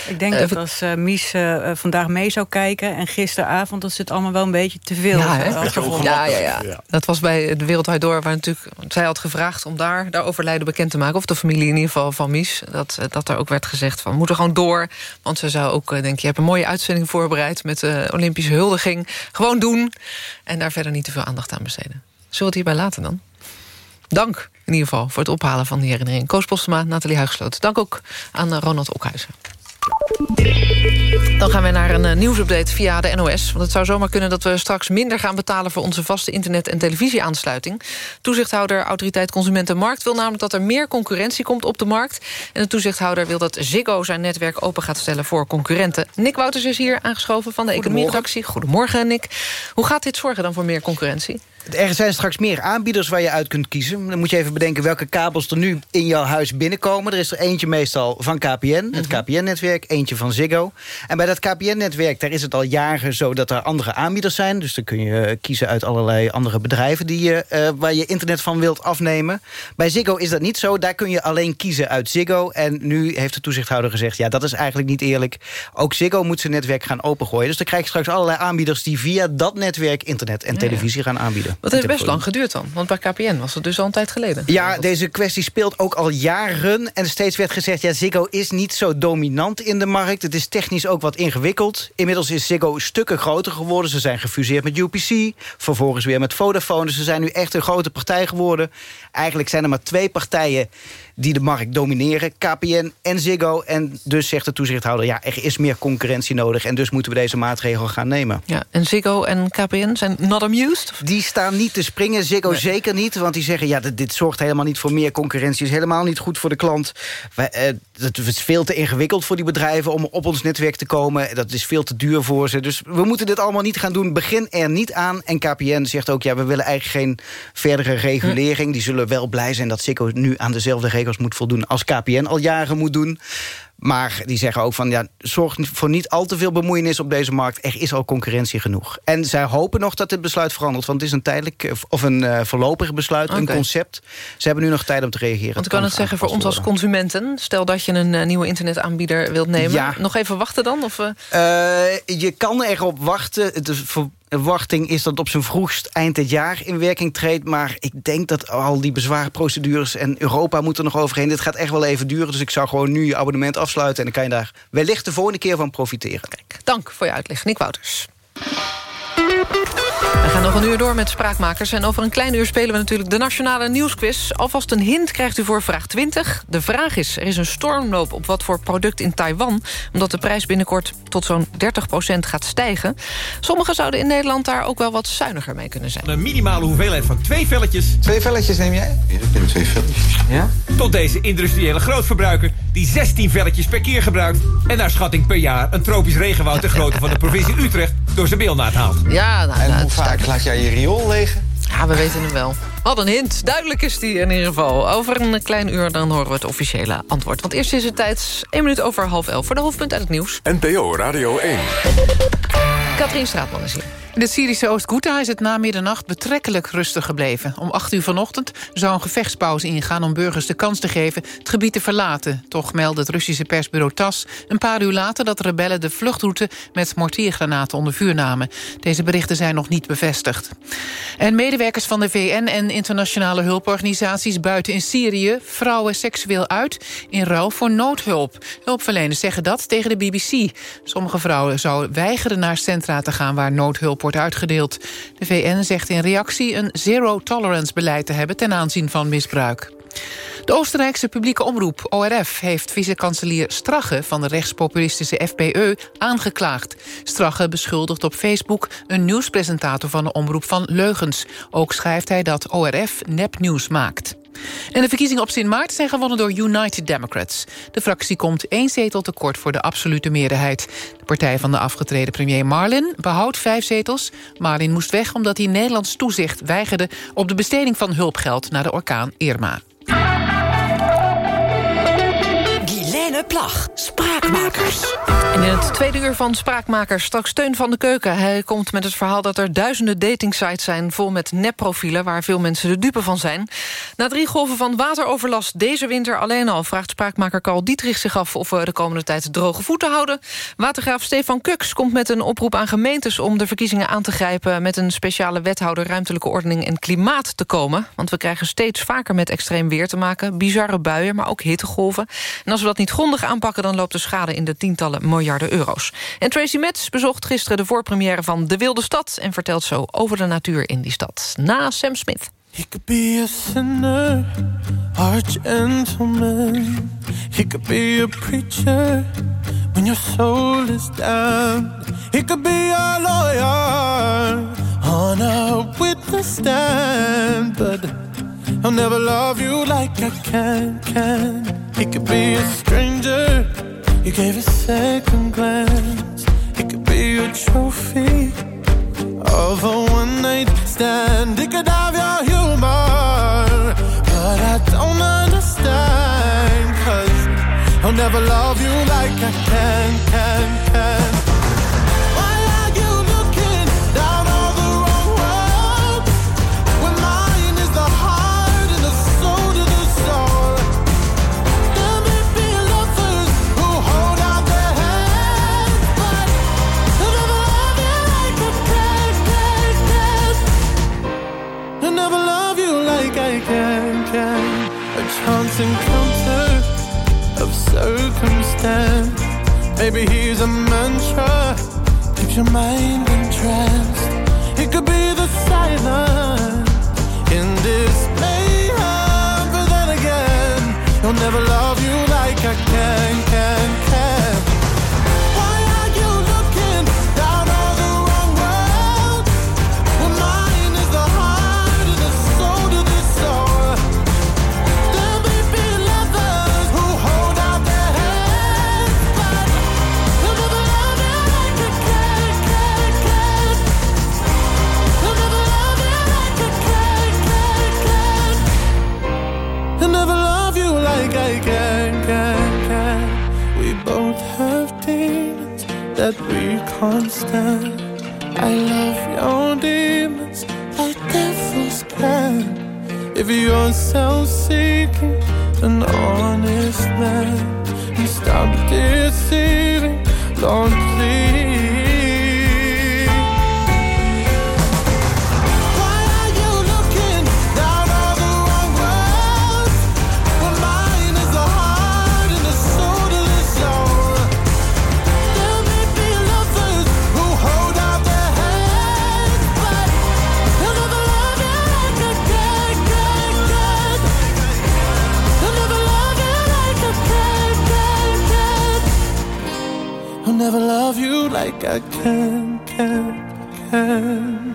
Ik denk uh, dat als uh, Mies uh, vandaag mee zou kijken... en gisteravond, dat ze het allemaal wel een beetje te veel ja, ja, ja, ja, Dat was bij de Wereldwijd Door, waar natuurlijk... zij had gevraagd om daar, daar overlijden bekend te maken... of de familie in ieder geval van Mies. Dat, dat er ook werd gezegd van, we moeten gewoon door. Want ze zou ook, denk je, hebt een mooie uitzending voorbereid... met de Olympische huldiging. Gewoon doen. En daar verder niet te veel aandacht aan besteden. Zullen we het hierbij laten dan? Dank in ieder geval voor het ophalen van die herinnering. Koos Postema, Nathalie Huigsloot. Dank ook aan Ronald Okhuizen. Dan gaan we naar een uh, nieuwsupdate via de NOS. Want het zou zomaar kunnen dat we straks minder gaan betalen... voor onze vaste internet- en televisieaansluiting. Toezichthouder Autoriteit Consumentenmarkt wil namelijk... dat er meer concurrentie komt op de markt. En de toezichthouder wil dat Ziggo zijn netwerk open gaat stellen... voor concurrenten. Nick Wouters is hier aangeschoven van de economie-redactie. Goedemorgen, Nick. Hoe gaat dit zorgen dan voor meer concurrentie? Er zijn straks meer aanbieders waar je uit kunt kiezen. Dan moet je even bedenken welke kabels er nu in jouw huis binnenkomen. Er is er eentje meestal van KPN, het KPN-netwerk. eentje van Ziggo. En bij dat KPN-netwerk, daar is het al jaren zo... dat er andere aanbieders zijn. Dus dan kun je kiezen uit allerlei andere bedrijven... Die je, uh, waar je internet van wilt afnemen. Bij Ziggo is dat niet zo. Daar kun je alleen kiezen uit Ziggo. En nu heeft de toezichthouder gezegd... ja, dat is eigenlijk niet eerlijk. Ook Ziggo moet zijn netwerk gaan opengooien. Dus dan krijg je straks allerlei aanbieders... die via dat netwerk internet en televisie gaan aanbieden. Dat heeft best lang geduurd dan. Want bij KPN was het dus al een tijd geleden. Ja, deze kwestie speelt ook al jaren. En steeds werd gezegd, ja, Ziggo is niet zo dominant in de markt. Het is technisch ook wat ingewikkeld. Inmiddels is Ziggo stukken groter geworden. Ze zijn gefuseerd met UPC. Vervolgens weer met Vodafone. Dus ze zijn nu echt een grote partij geworden. Eigenlijk zijn er maar twee partijen die de markt domineren. KPN en Ziggo. En dus zegt de toezichthouder... ja, er is meer concurrentie nodig... en dus moeten we deze maatregel gaan nemen. Ja, en Ziggo en KPN zijn not amused? Die staan niet te springen, Ziggo zeker niet. Want die zeggen, ja, dit, dit, zorgt helemaal niet voor meer concurrentie. is helemaal niet goed voor de klant. Wij, eh, het is veel te ingewikkeld voor die bedrijven... om op ons netwerk te komen. Dat is veel te duur voor ze. Dus we moeten dit allemaal niet gaan doen. Begin er niet aan. En KPN zegt ook, ja, we willen eigenlijk geen verdere regulering. Die zullen wel blij zijn dat Ziggo nu aan dezelfde regels moet voldoen... als KPN al jaren moet doen. Maar die zeggen ook van, ja, zorg voor niet al te veel bemoeienis op deze markt. Er is al concurrentie genoeg. En zij hopen nog dat dit besluit verandert. Want het is een tijdelijk, eh, of een uh, voorlopig besluit, een concept. Ze hebben nu nog tijd om te reageren. Want ik kan het zeggen voor ons als consumenten. Stel dat je een uh, nieuwe internetaanbieder wilt nemen. Ja. Nog even wachten dan? Of, uh... je kan erop wachten. Het verwachting is dat op zijn vroegst eind dit jaar in werking treedt. Maar ik denk dat al die bezwaarprocedures en Europa moet er nog overheen. Dit gaat echt wel even duren, dus ik zou gewoon nu je abonnement afsluiten... en dan kan je daar wellicht de volgende keer van profiteren. Kijk, dank voor je uitleg, Nick Wouters. We gaan nog een uur door met Spraakmakers. En over een klein uur spelen we natuurlijk de Nationale Nieuwsquiz. Alvast een hint krijgt u voor vraag 20. De vraag is, er is een stormloop op wat voor product in Taiwan... omdat de prijs binnenkort tot zo'n 30% gaat stijgen. Sommigen zouden in Nederland daar ook wel wat zuiniger mee kunnen zijn. Een minimale hoeveelheid van twee velletjes. Twee velletjes neem jij? Ja, ik neem twee velletjes. Ja? Tot deze industriële grootverbruiker die 16 velletjes per keer gebruikt... en naar schatting per jaar een tropisch regenwoud... ter grootte van de provincie Utrecht door zijn beelnaad haalt. Ja, nou, en hoe vaak laat jij je riool legen? Ja, we weten hem wel. Wat een hint. Duidelijk is die in ieder geval. Over een klein uur dan horen we het officiële antwoord. Want eerst is het tijd 1 minuut over half elf... voor de hoofdpunt uit het nieuws. NPO Radio 1. Katrien Straatman is hier. In Syrische Oost-Ghouta is het na middernacht betrekkelijk rustig gebleven. Om 8 uur vanochtend zou een gevechtspauze ingaan om burgers de kans te geven het gebied te verlaten. Toch meldde het Russische persbureau TAS een paar uur later dat rebellen de vluchtroute met mortiergranaten onder vuur namen. Deze berichten zijn nog niet bevestigd. En medewerkers van de VN en internationale hulporganisaties buiten in Syrië vrouwen seksueel uit in ruil voor noodhulp. Hulpverleners zeggen dat tegen de BBC. Sommige vrouwen zouden weigeren naar centra te gaan waar noodhulp wordt uitgedeeld. De VN zegt in reactie een zero-tolerance-beleid te hebben... ten aanzien van misbruik. De Oostenrijkse publieke omroep ORF heeft vice-kanselier Strache... van de rechtspopulistische FPE aangeklaagd. Strache beschuldigt op Facebook een nieuwspresentator van de omroep van leugens. Ook schrijft hij dat ORF nepnieuws maakt. En de verkiezingen op Sint Maarten zijn gewonnen door United Democrats. De fractie komt één zetel tekort voor de absolute meerderheid. De partij van de afgetreden premier Marlin behoudt vijf zetels. Marlin moest weg omdat hij Nederlands toezicht weigerde... op de besteding van hulpgeld naar de orkaan Irma. Plag, Spraakmakers. En in het tweede uur van Spraakmakers straks Steun van de Keuken. Hij komt met het verhaal dat er duizenden datingsites zijn... vol met nepprofielen waar veel mensen de dupe van zijn. Na drie golven van wateroverlast deze winter alleen al... vraagt spraakmaker Carl Dietrich zich af of we de komende tijd droge voeten houden. Watergraaf Stefan Kuks komt met een oproep aan gemeentes... om de verkiezingen aan te grijpen met een speciale wethouder... ruimtelijke ordening en klimaat te komen. Want we krijgen steeds vaker met extreem weer te maken. Bizarre buien, maar ook hittegolven. En als we dat niet grondig aanpakken... dan loopt de schade in de tientallen miljarden euro's. En Tracy Metz bezocht gisteren de voorpremière van De Wilde Stad... en vertelt zo over de natuur in die stad. Na Sam Smith. He could be a sinner gentleman. He could be a preacher when your soul is down. He could be a lawyer on a witness stand. But I'll never love you like I can, can. He could be a stranger you gave a second glance. It could be a trophy of a one night stand. It could have your humor, but I don't understand. Cause I'll never love you like I can, like Maybe he's a mantra, keeps your mind entranced. It could be the silence both have demons that we can't stand. I love your demons like devils can. If you're self-seeking, an honest man, and stop deceiving, Lord, please. Like I can, can.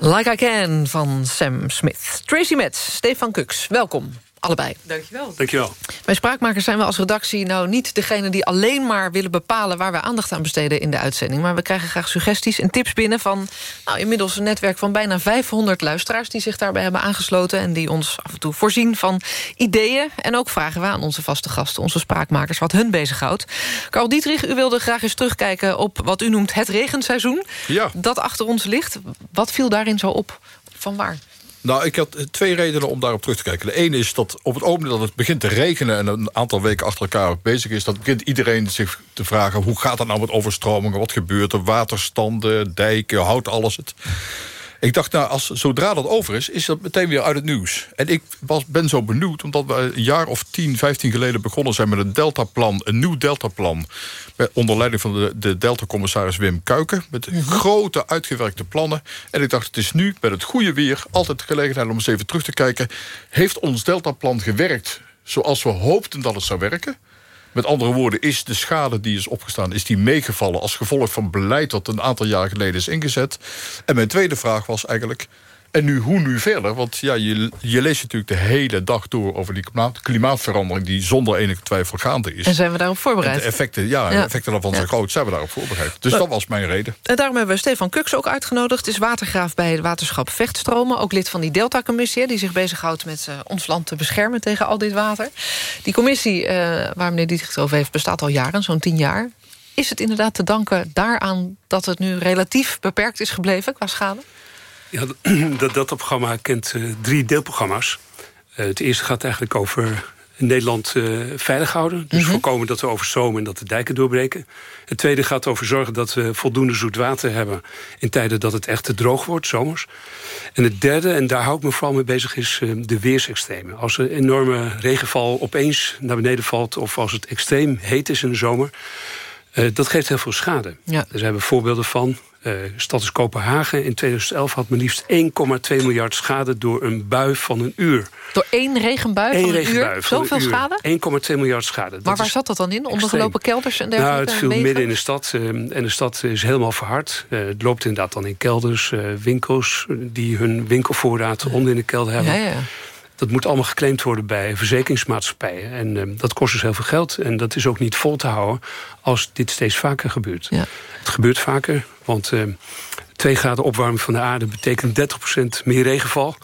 Like I Can van Sam Smith. Tracy Metz, Stefan Kux, welkom. Allebei. Dankjewel. Dankjewel. Bij Spraakmakers zijn we als redactie nou niet degene die alleen maar willen bepalen waar we aandacht aan besteden in de uitzending. Maar we krijgen graag suggesties en tips binnen van nou, inmiddels een netwerk van bijna 500 luisteraars die zich daarbij hebben aangesloten en die ons af en toe voorzien van ideeën. En ook vragen we aan onze vaste gasten, onze spraakmakers, wat hun bezighoudt. Carl Dietrich, u wilde graag eens terugkijken op wat u noemt het regenseizoen. Ja. Dat achter ons ligt. Wat viel daarin zo op? Van waar? Nou, ik had twee redenen om daarop terug te kijken. De ene is dat op het ogenblik dat het begint te regenen... en een aantal weken achter elkaar bezig is... dat begint iedereen zich te vragen... hoe gaat het nou met overstromingen? Wat gebeurt er? Waterstanden, dijken, houdt alles het? Ik dacht, nou, als, zodra dat over is, is dat meteen weer uit het nieuws. En ik was, ben zo benieuwd, omdat we een jaar of 10, 15 geleden begonnen zijn... met een deltaplan, een nieuw deltaplan... onder leiding van de, de deltacommissaris Wim Kuiken... met grote uitgewerkte plannen. En ik dacht, het is nu, met het goede weer... altijd de gelegenheid om eens even terug te kijken... heeft ons deltaplan gewerkt zoals we hoopten dat het zou werken? Met andere woorden, is de schade die is opgestaan... is die meegevallen als gevolg van beleid... dat een aantal jaar geleden is ingezet? En mijn tweede vraag was eigenlijk... en nu, hoe nu verder? Want ja, je, je leest natuurlijk de hele dag door... over die klimaat, klimaatverandering die zonder enige twijfel gaande is. En zijn we daarop voorbereid? En de effecten, ja, de effecten daarvan zijn groot. Zijn we daarop voorbereid? Dus Maar- dat was mijn reden. En daarom hebben we Stefan Kuks ook uitgenodigd. is watergraaf bij het waterschap Vechtstromen. Ook lid van die Delta-commissie... die zich bezighoudt met eh, ons land te beschermen tegen al dit water. Die commissie eh, waar meneer Dietrich het over heeft... bestaat al jaren, zo'n tien jaar. Is het inderdaad te danken daaraan dat het nu relatief beperkt is gebleven qua schade? Ja, dat, dat programma kent eh, drie deelprogramma's. Eh, het eerste gaat eigenlijk over Nederland eh, veilig houden. Dus voorkomen dat we overstromen en dat de dijken doorbreken. Het tweede gaat over zorgen dat we voldoende zoet water hebben... in tijden dat het echt te droog wordt, zomers. En het derde, en daar hou ik me vooral mee bezig... is de weersextremen. Als er enorme regenval opeens naar beneden valt... of als het extreem heet is in de zomer... eh, dat geeft heel veel schade. Ja. Er zijn voorbeelden van. Eh stad als Kopenhagen in 2011 had maar liefst 1,2 miljard schade door een bui van een uur. Door één regenbui Eén van een regenbui uur? van een Zoveel schade? 1,2 miljard schade. Dat Maar waar is zat dat dan in? Ondergelopen kelders en dergelijke? Nou, het viel midden in de stad. eh, en de stad is helemaal verhard. Eh, het loopt inderdaad dan in kelders, winkels... die hun winkelvoorraad onder in de kelder hebben. Ja, ja. Dat moet allemaal geclaimd worden bij verzekeringsmaatschappijen. En eh, dat kost dus heel veel geld. En dat is ook niet vol te houden als dit steeds vaker gebeurt. Ja. Het gebeurt vaker, want eh 2 graden opwarming van de aarde... betekent 30% meer regenval.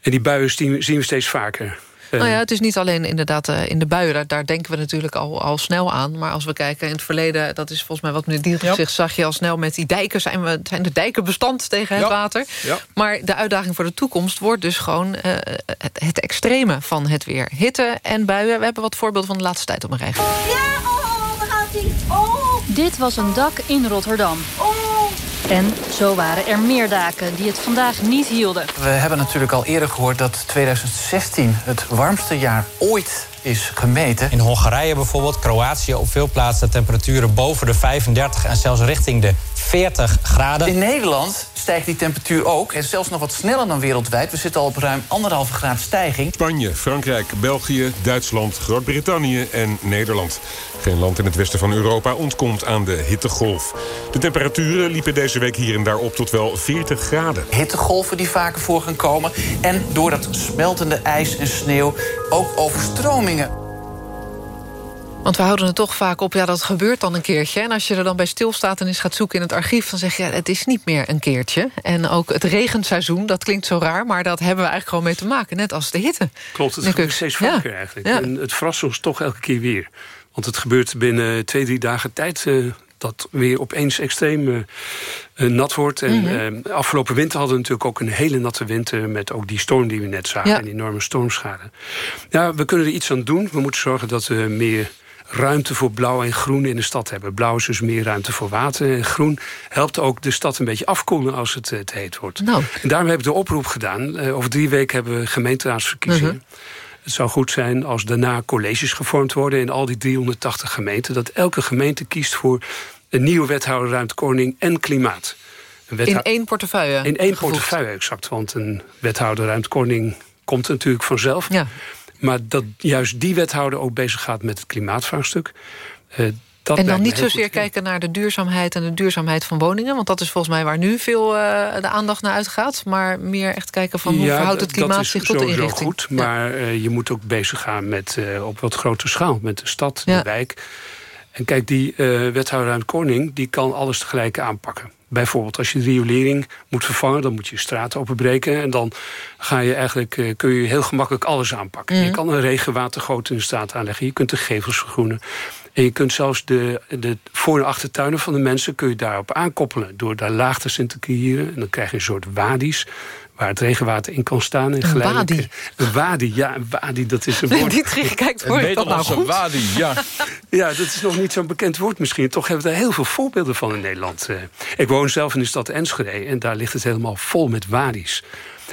En die buien zien we steeds vaker. Nou ja, het is niet alleen inderdaad eh, in de buien. Daar, daar denken we natuurlijk al, al snel aan. Maar als we kijken in het verleden... dat is volgens mij wat meneer Dietrich zegt... zag je al snel met die dijken... zijn, we, zijn de dijken bestand tegen het Ja. water. Ja. Maar de uitdaging voor de toekomst wordt dus gewoon... eh, het, het extreme van het weer. Hitte en buien. We hebben wat voorbeelden van de laatste tijd op een rij. Ja, oh, daar gaat hij. Oh. Dit was een dak in Rotterdam. Oh, En zo waren er meer daken die het vandaag niet hielden. We hebben natuurlijk al eerder gehoord dat 2016 het warmste jaar ooit is gemeten. In Hongarije bijvoorbeeld, Kroatië op veel plaatsen temperaturen boven de 35 en zelfs richting de 40 graden. In Nederland stijgt die temperatuur ook. En zelfs nog wat sneller dan wereldwijd. We zitten al op ruim anderhalve graad stijging. Spanje, Frankrijk, België, Duitsland, Groot-Brittannië en Nederland. Geen land in het westen van Europa ontkomt aan de hittegolf. De temperaturen liepen deze week hier en daar op tot wel 40 graden. Hittegolven die vaker voor gaan komen. En door dat smeltende ijs en sneeuw ook overstromingen. Want we houden het toch vaak op, ja, dat gebeurt dan een keertje. En als je er dan bij stilstaat en eens gaat zoeken in het archief... dan zeg je, ja, het is niet meer een keertje. En ook het regenseizoen, dat klinkt zo raar... maar dat hebben we eigenlijk gewoon mee te maken, net als de hitte. Klopt, het gebeurt steeds vaker eigenlijk. En het verrast ons toch elke keer weer. Want het gebeurt binnen twee, drie dagen tijd... Uh, dat weer opeens extreem uh, uh, nat wordt. En mm -hmm. afgelopen winter hadden we natuurlijk ook een hele natte winter... met ook die storm die we net zagen, ja. een enorme stormschade. Ja, we kunnen er iets aan doen. We moeten zorgen dat we meer ruimte voor blauw en groen in de stad hebben. Blauw is dus meer ruimte voor water. En groen helpt ook de stad een beetje afkoelen als het te heet wordt. Nou. En daarom heb ik de oproep gedaan. Uh, over drie weken hebben we gemeenteraadsverkiezingen. -hmm. Het zou goed zijn als daarna colleges gevormd worden... in al die 380 gemeenten. Dat elke gemeente kiest voor een nieuwe wethouder ruimtekoning en klimaat. In één portefeuille? In één portefeuille, exact. Want een wethouder ruimtekoning komt natuurlijk vanzelf. Ja. Maar dat juist die wethouder ook bezig gaat met het klimaatvraagstuk. Uh, dat en dan niet zozeer kijken naar de duurzaamheid en de duurzaamheid van woningen. Want dat is volgens mij waar nu veel uh, de aandacht naar uitgaat. Maar meer echt kijken van hoe ja, verhoudt het klimaat zich tot de inrichting. goed, maar ja. uh, je moet ook bezig gaan met uh, op wat grotere schaal. Met de stad, ja. de wijk. En kijk, die wethouder aan Koning die kan alles tegelijk aanpakken. Bijvoorbeeld als je de riolering moet vervangen... dan moet je straat openbreken. En dan ga je eigenlijk, uh, kun je heel gemakkelijk alles aanpakken. Mm. Je kan een regenwatergoot in de straat aanleggen. Je kunt de gevels vergroenen. En je kunt zelfs de, de voor- en achtertuinen van de mensen... kun je daarop aankoppelen door daar laagtes in te creëren. En dan krijg je een soort wadi's waar het regenwater in kan staan. En een wadi? Een wadi, ja, een wadi, dat is een woord. Die Een dat nou goed? wadi, ja. Ja, dat is nog niet zo'n bekend woord misschien. Toch hebben we daar heel veel voorbeelden van in Nederland. Ik woon zelf in de stad Enschede en daar ligt het helemaal vol met wadis.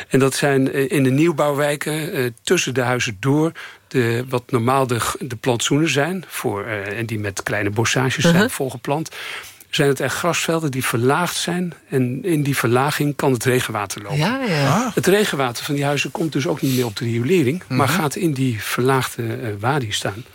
En dat zijn in de nieuwbouwwijken tussen de huizen door... De, wat normaal de, de plantsoenen zijn, voor, uh, en die met kleine bossages uh -huh. zijn volgeplant zijn het echt grasvelden die verlaagd zijn. En in die verlaging kan het regenwater lopen. Ja, ja. Ah. Het regenwater van die huizen komt dus ook niet meer op de riolering... Mm -hmm. maar gaat in die verlaagde uh, wadi staan.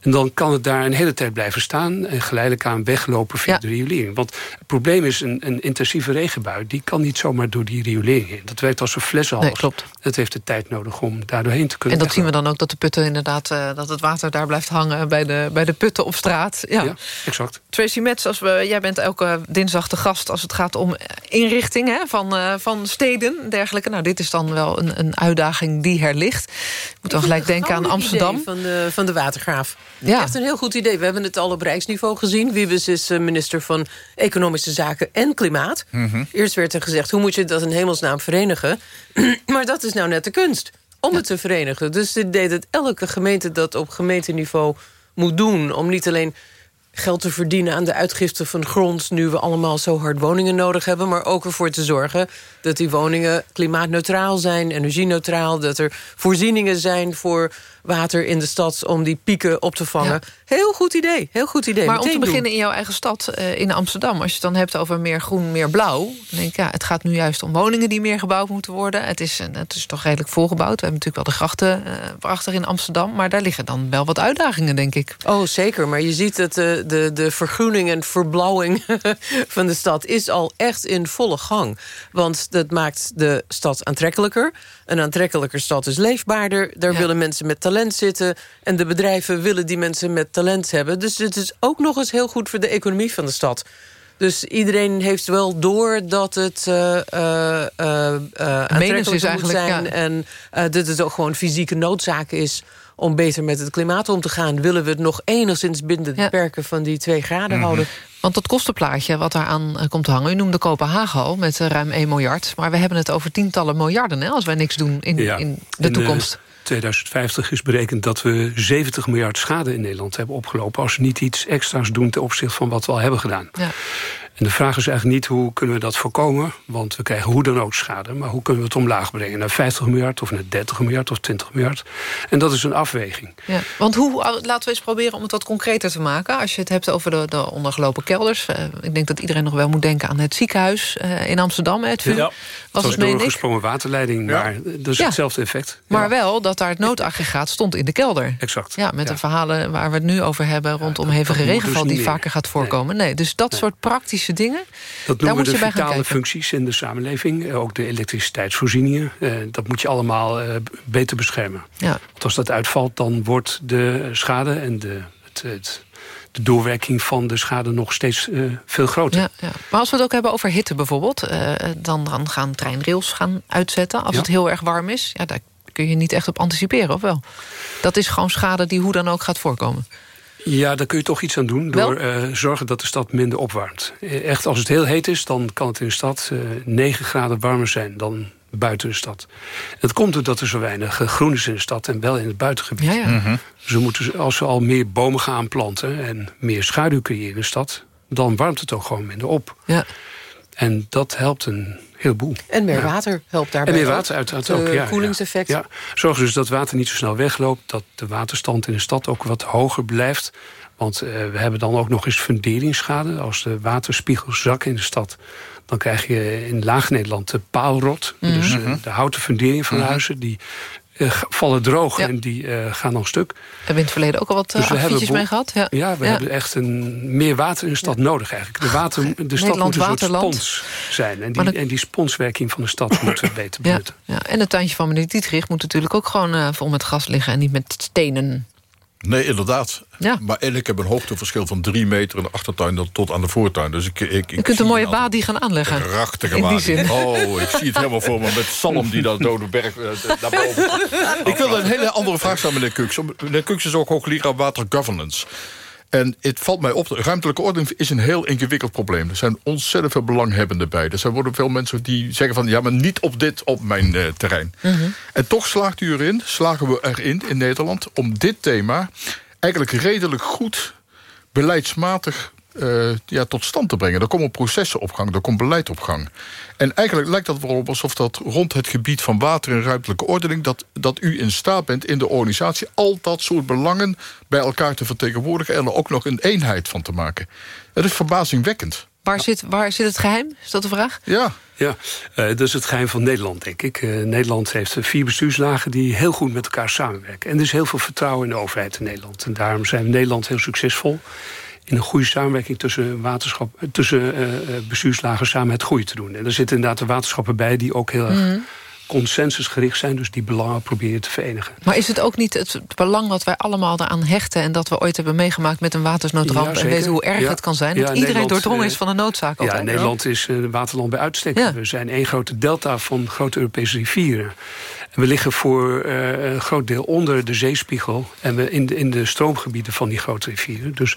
En dan kan het daar een hele tijd blijven staan... en geleidelijk aan weglopen via ja. de riolering. Want het probleem is, een, een, intensieve regenbui... die kan niet zomaar door die riolering heen. Dat werkt als een flessenhals. Nee, klopt. Het heeft de tijd nodig om daar doorheen te kunnen. En dat zien we dan ook, dat de putten inderdaad... Uh, dat het water daar blijft hangen bij de, bij de putten op straat. Ja, ja exact. Tracy Metz, als we jij bent elke dinsdag de gast als het gaat om inrichting hè, van, uh, van steden en dergelijke. Nou, dit is dan wel een, een uitdaging die er ligt. Ik moet dan gelijk denken aan Amsterdam. Van de, van de Watergraaf. Ja. Echt een heel goed idee. We hebben het al op rijksniveau gezien. Wiebes is minister van Economische Zaken en Klimaat. Mm -hmm. Eerst werd er gezegd, hoe moet je dat in hemelsnaam verenigen? maar dat is nou net de kunst, om ja. het te verenigen. Dus dit deed het elke gemeente dat op gemeenteniveau moet doen... om niet alleen geld te verdienen aan de uitgifte van grond... nu we allemaal zo hard woningen nodig hebben... maar ook ervoor te zorgen dat die woningen klimaatneutraal zijn... energie-neutraal, dat er voorzieningen zijn voor water in de stad... om die pieken op te vangen. Ja. Heel goed idee, heel goed idee. Maar Meteen om te beginnen doen. in jouw eigen stad, uh, in Amsterdam... als je het dan hebt over meer groen, meer blauw... dan denk ik, ja, het gaat nu juist om woningen die meer gebouwd moeten worden. Het is, het is toch redelijk volgebouwd. We hebben natuurlijk wel de grachten uh, prachtig in Amsterdam... maar daar liggen dan wel wat uitdagingen, denk ik. Oh, zeker. Maar je ziet dat de, de, de vergroening en verblauwing van de stad... is al echt in volle gang. Want dat maakt de stad aantrekkelijker. Een aantrekkelijker stad is leefbaarder. Daar ja. willen mensen met talent zitten. En de bedrijven willen die mensen met talent hebben. Dus het is ook nog eens heel goed voor de economie van de stad. Dus iedereen heeft wel door dat het uh, uh, uh, aantrekkelijk is moet zijn. Ja. En dat het ook gewoon fysieke noodzaak is om beter met het klimaat om te gaan... willen we het nog enigszins binnen de ja. perken van die twee graden mm -hmm. houden. Want dat kostenplaatje wat daaraan uh, komt hangen... u noemde Kopenhagen al met uh, ruim 1 miljard... maar we hebben het over tientallen miljarden hè, als wij niks doen in, ja. in de in toekomst. De 2050 is berekend dat we 70 miljard schade in Nederland hebben opgelopen... als we niet iets extra's doen ten opzichte van wat we al hebben gedaan. Ja. En de vraag is eigenlijk niet hoe kunnen we dat voorkomen... want we krijgen hoe dan ook schade... maar hoe kunnen we het omlaag brengen? Naar 50 miljard of naar 30 miljard of 20 miljard? En dat is een afweging. Ja, want hoe, laten we eens proberen om het wat concreter te maken... als je het hebt over de, de ondergelopen kelders. Uh, ik denk dat iedereen nog wel moet denken aan het ziekenhuis uh, in Amsterdam. Het VU. Ja, was het doorgesprongen waterleiding, ja. maar dat is ja. hetzelfde effect. Maar ja. wel dat daar het noodaggregaat stond in de kelder. Exact. Ja, met de verhalen waar we het nu over hebben... rondom hevige regenval dus die vaker gaat voorkomen. Nee, dus dat soort praktische dingen... Dat noemen we de vitale functies in de samenleving. Ook de elektriciteitsvoorzieningen. Uh, dat moet je allemaal uh, beter beschermen. Ja. Want als dat uitvalt, dan wordt de schade... en de, het, het, de doorwerking van de schade nog steeds uh, veel groter. Ja, ja. Maar als we het ook hebben over hitte bijvoorbeeld... dan, dan gaan treinrails gaan uitzetten als ja. het heel erg warm is. Ja, daar kun je niet echt op anticiperen, of wel? Dat is gewoon schade die hoe dan ook gaat voorkomen. Ja, daar kun je toch iets aan doen door uh, zorgen dat de stad minder opwarmt. Echt, als het heel heet is, dan kan het in de stad uh, 9 graden warmer zijn dan buiten de stad. Het komt doordat er zo weinig groen is in de stad en wel in het buitengebied. Ja, ja. Mm -hmm. Dus we moeten, als we al meer bomen gaan planten en meer schaduw creëren in de stad, dan warmt het ook gewoon minder op. Ja. En dat helpt een heleboel. En meer water helpt daarbij En meer water uiteraard ook, ja. koelingseffect. Ja. Zorg dus dat water niet zo snel wegloopt... dat de waterstand in de stad ook wat hoger blijft. Want uh, we hebben dan ook nog eens funderingsschade. Als de waterspiegel zakken in de stad... dan krijg je in Laag-Nederland de paalrot. Mhm. Dus uh, de houten fundering van Mhm. huizen... die uh, vallen droog en die uh, gaan dan stuk. Hebben we in het verleden ook al wat Dus hebben affiches mee gehad? Ja, Ja, we hebben echt een, meer water in de stad nodig eigenlijk. De, water, de stad moet een soort spons zijn. En die, dat- en die sponswerking van de stad moeten we beter Ja, benutten. ja. En het tuintje van meneer Dietrich moet natuurlijk ook gewoon eh, vol met gas liggen... en niet met stenen. Nee, inderdaad. Ja. Maar en ik heb een hoogteverschil van drie meter... in de achtertuin tot aan de voortuin. Dus ik, ik, ik Je kunt een mooie badi gaan aanleggen. Prachtige In die badi. Oh, ik zie het helemaal voor me met zalm die dat dode berg eh, naar boven. ik wil een hele andere vraag stellen, meneer Kux. Meneer Kux is ook hoogleraar water governance. En het valt mij op, de ruimtelijke ordening is een heel ingewikkeld probleem. Er zijn ontzettend veel belanghebbenden bij. Dus er worden veel mensen die zeggen van... ja, maar niet op dit, op mijn eh, terrein. En toch slaagt u erin, slagen we erin in Nederland... om dit thema eigenlijk redelijk goed beleidsmatig eh, ja, tot stand te brengen. Er komen processen op gang, er komt beleid op gang. En eigenlijk lijkt dat wel op alsof dat rond het gebied van water en ruimtelijke ordening... Dat, dat u in staat bent in de organisatie al dat soort belangen bij elkaar te vertegenwoordigen... en er ook nog een eenheid van te maken. Dat is verbazingwekkend. Waar zit, waar zit het geheim? Is dat de vraag? Ja. Ja, eh, dat is het geheim van Nederland, denk ik. Eh, Nederland heeft vier bestuurslagen die heel goed met elkaar samenwerken. En er is heel veel vertrouwen in de overheid in Nederland. En daarom zijn we Nederland heel succesvol... in een goede samenwerking tussen, waterschap, tussen eh, eh, bestuurslagen samen het goede te doen. En er zitten inderdaad de waterschappen bij die ook heel erg Mhm. Consensusgericht zijn. Dus die belangen proberen te verenigen. Maar is het ook niet het belang wat wij allemaal eraan hechten... en dat we ooit hebben meegemaakt met een watersnoodramp... Ja, en weten hoe erg Ja. het kan zijn? Ja, dat iedereen Nederland, doordrongen eh, is van de noodzaak. Ja, altijd. Nederland is een waterland bij uitstek. Ja. We zijn één grote delta van grote Europese rivieren. En we liggen voor eh, een groot deel onder de zeespiegel... en we in de, in de stroomgebieden van die grote rivieren. Dus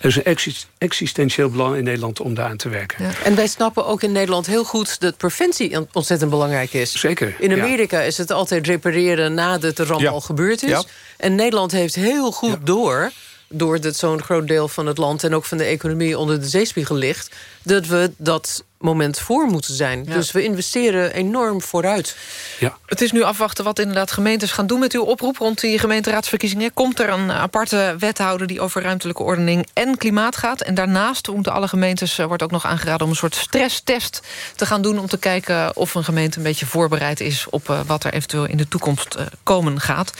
er is een exist- existentieel belang in Nederland om daaraan te werken. En wij snappen ook in Nederland heel goed dat preventie ontzettend belangrijk is. Zeker. In ja. Amerika is het altijd repareren nadat de ramp Ja. al gebeurd is. Ja. En Nederland heeft heel goed door doordat zo'n groot deel van het land... en ook van de economie onder de zeespiegel ligt... dat we dat moment voor moeten zijn. Ja. Dus we investeren enorm vooruit. Ja. Het is nu afwachten wat inderdaad gemeentes gaan doen met uw oproep rond die gemeenteraadsverkiezingen. Komt er een aparte wethouder die over ruimtelijke ordening en klimaat gaat? En daarnaast moeten alle gemeentes, eh, wordt ook nog aangeraden om een soort stresstest te gaan doen om te kijken of een gemeente een beetje voorbereid is op eh, wat er eventueel in de toekomst eh, komen gaat.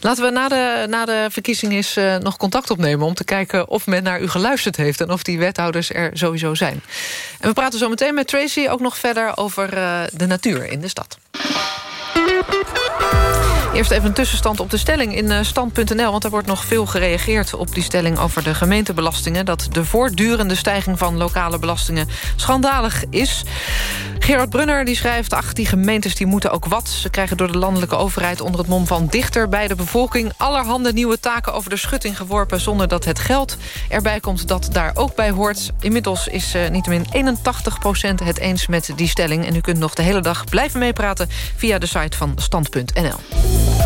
Laten we na de, na de verkiezingen eens eh, nog contact opnemen om te kijken of men naar u geluisterd heeft en of die wethouders er sowieso zijn. En we praten zo meteen met Tracy ook nog verder over eh, de natuur in de stad. Eerst even een tussenstand op de stelling in eh, stand.nl... want er wordt nog veel gereageerd op die stelling over de gemeentebelastingen... dat de voortdurende stijging van lokale belastingen schandalig is. Gerard Brunner die schrijft... ach, die gemeentes die moeten ook wat. Ze krijgen door de landelijke overheid onder het mom van dichter bij de bevolking... allerhande nieuwe taken over de schutting geworpen... zonder dat het geld erbij komt dat daar ook bij hoort. Inmiddels is uh, niettemin 81% het eens met die stelling... en u kunt nog de hele dag blijven meepraten via de site van stand.nl.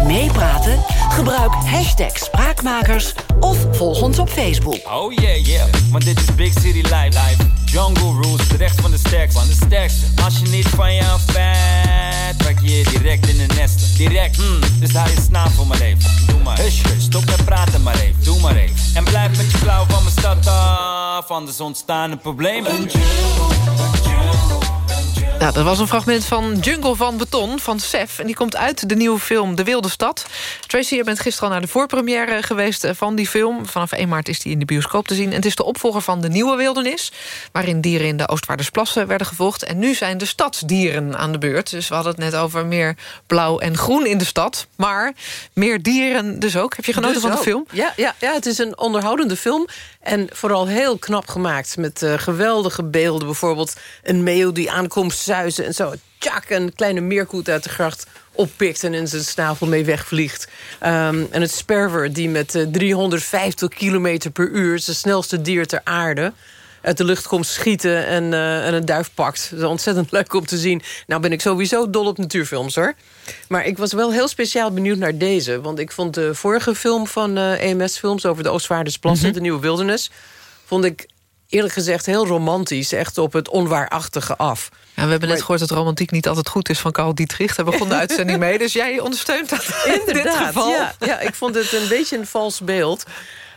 Meepraten? Gebruik hashtag Spraakmakers of volg ons op Facebook. Oh yeah, yeah, want dit is Big City Live. Live. Jungle rules, terecht van de sterkste. Van de sterkste. Als je niet van je vet, trek je je direct in de nesten. Direct, hmm, dus haal je snavel maar even. Doe maar. Hush, hush, stop met praten maar even. Doe maar even. En blijf met je klauw van mijn stad af, anders ontstaan er problemen. Ja, dat was een fragment van Jungle van Beton van Sef. En die komt uit de nieuwe film De Wilde Stad. Tracy, je bent gisteren al naar de voorpremière geweest eh, van die film. Vanaf 1 maart is die in de bioscoop te zien. En het is de opvolger van De Nieuwe Wildernis... waarin dieren in de Oostvaardersplassen werden gevolgd. En nu zijn de stadsdieren aan de beurt. Dus we hadden het net over meer blauw en groen in de stad. Maar meer dieren dus ook. Heb je genoten Dus van de ook. film? Ja, ja, ja, het is een onderhoudende film. En vooral heel knap gemaakt. Met eh, geweldige beelden. Bijvoorbeeld een meeuw die aankomt zuizen. En zo tjak, een kleine meerkoet uit de gracht oppikt... en in zijn snavel mee wegvliegt. Ehm, en het sperwer die met eh, 350 kilometer per uur... is het snelste dier ter aarde uit de lucht komt schieten en, eh, en een duif pakt. Dat is ontzettend leuk om te zien. Nou ben ik sowieso dol op natuurfilms, hoor. Maar ik was wel heel speciaal benieuwd naar deze. Want ik vond de vorige film van eh, EMS-films... over de Oostvaardersplassen, de Nieuwe Wildernis... vond ik eerlijk gezegd heel romantisch. Echt op het onwaarachtige af. Ja, we hebben net gehoord dat romantiek niet altijd goed is van Carl Dietrich. Daar begon de uitzending mee, dus jij ondersteunt dat in dit Inderdaad, geval. ja, ja, ik vond het een beetje een vals beeld.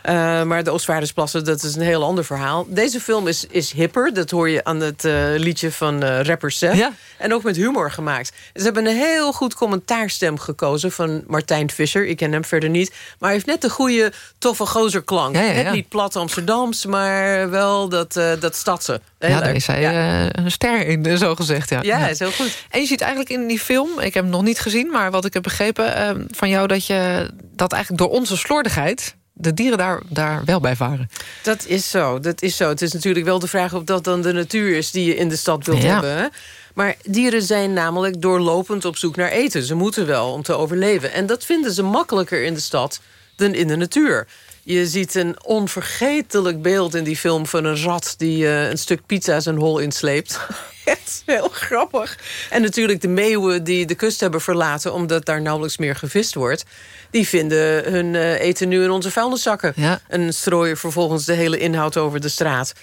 Eh, maar de Oostvaardersplassen, dat is een heel ander verhaal. Deze film is, is hipper. Dat hoor je aan het eh, liedje van eh, rapper Sef. En ook met humor gemaakt. Ze hebben een heel goed commentaarstem gekozen van Martijn Visser. Ik ken hem verder niet. Maar hij heeft net de goede, toffe gozerklank. Ja, ja, ja. Net niet plat Amsterdams, maar wel dat, dat stadse. Heel Ja, daar leuk. is hij een ster in, zo gezegd. Ja, Ja, is heel goed. En je ziet eigenlijk in die film, ik heb hem nog niet gezien... maar wat ik heb begrepen van jou... dat je dat eigenlijk door onze slordigheid... de dieren daar, daar wel bij varen. Dat is zo, dat is zo. Het is natuurlijk wel de vraag of dat dan de natuur is... die je in de stad wilt Ja. hebben. hè? Maar dieren zijn namelijk doorlopend op zoek naar eten. Ze moeten wel om te overleven. En dat vinden ze makkelijker in de stad dan in de natuur. Je ziet een onvergetelijk beeld in die film van een rat... die eh, een stuk pizza zijn hol insleept. Echt heel grappig. En natuurlijk de meeuwen die de kust hebben verlaten... omdat daar nauwelijks meer gevist wordt... die vinden hun eh, eten nu in onze vuilniszakken. En strooien vervolgens de hele inhoud over de straat.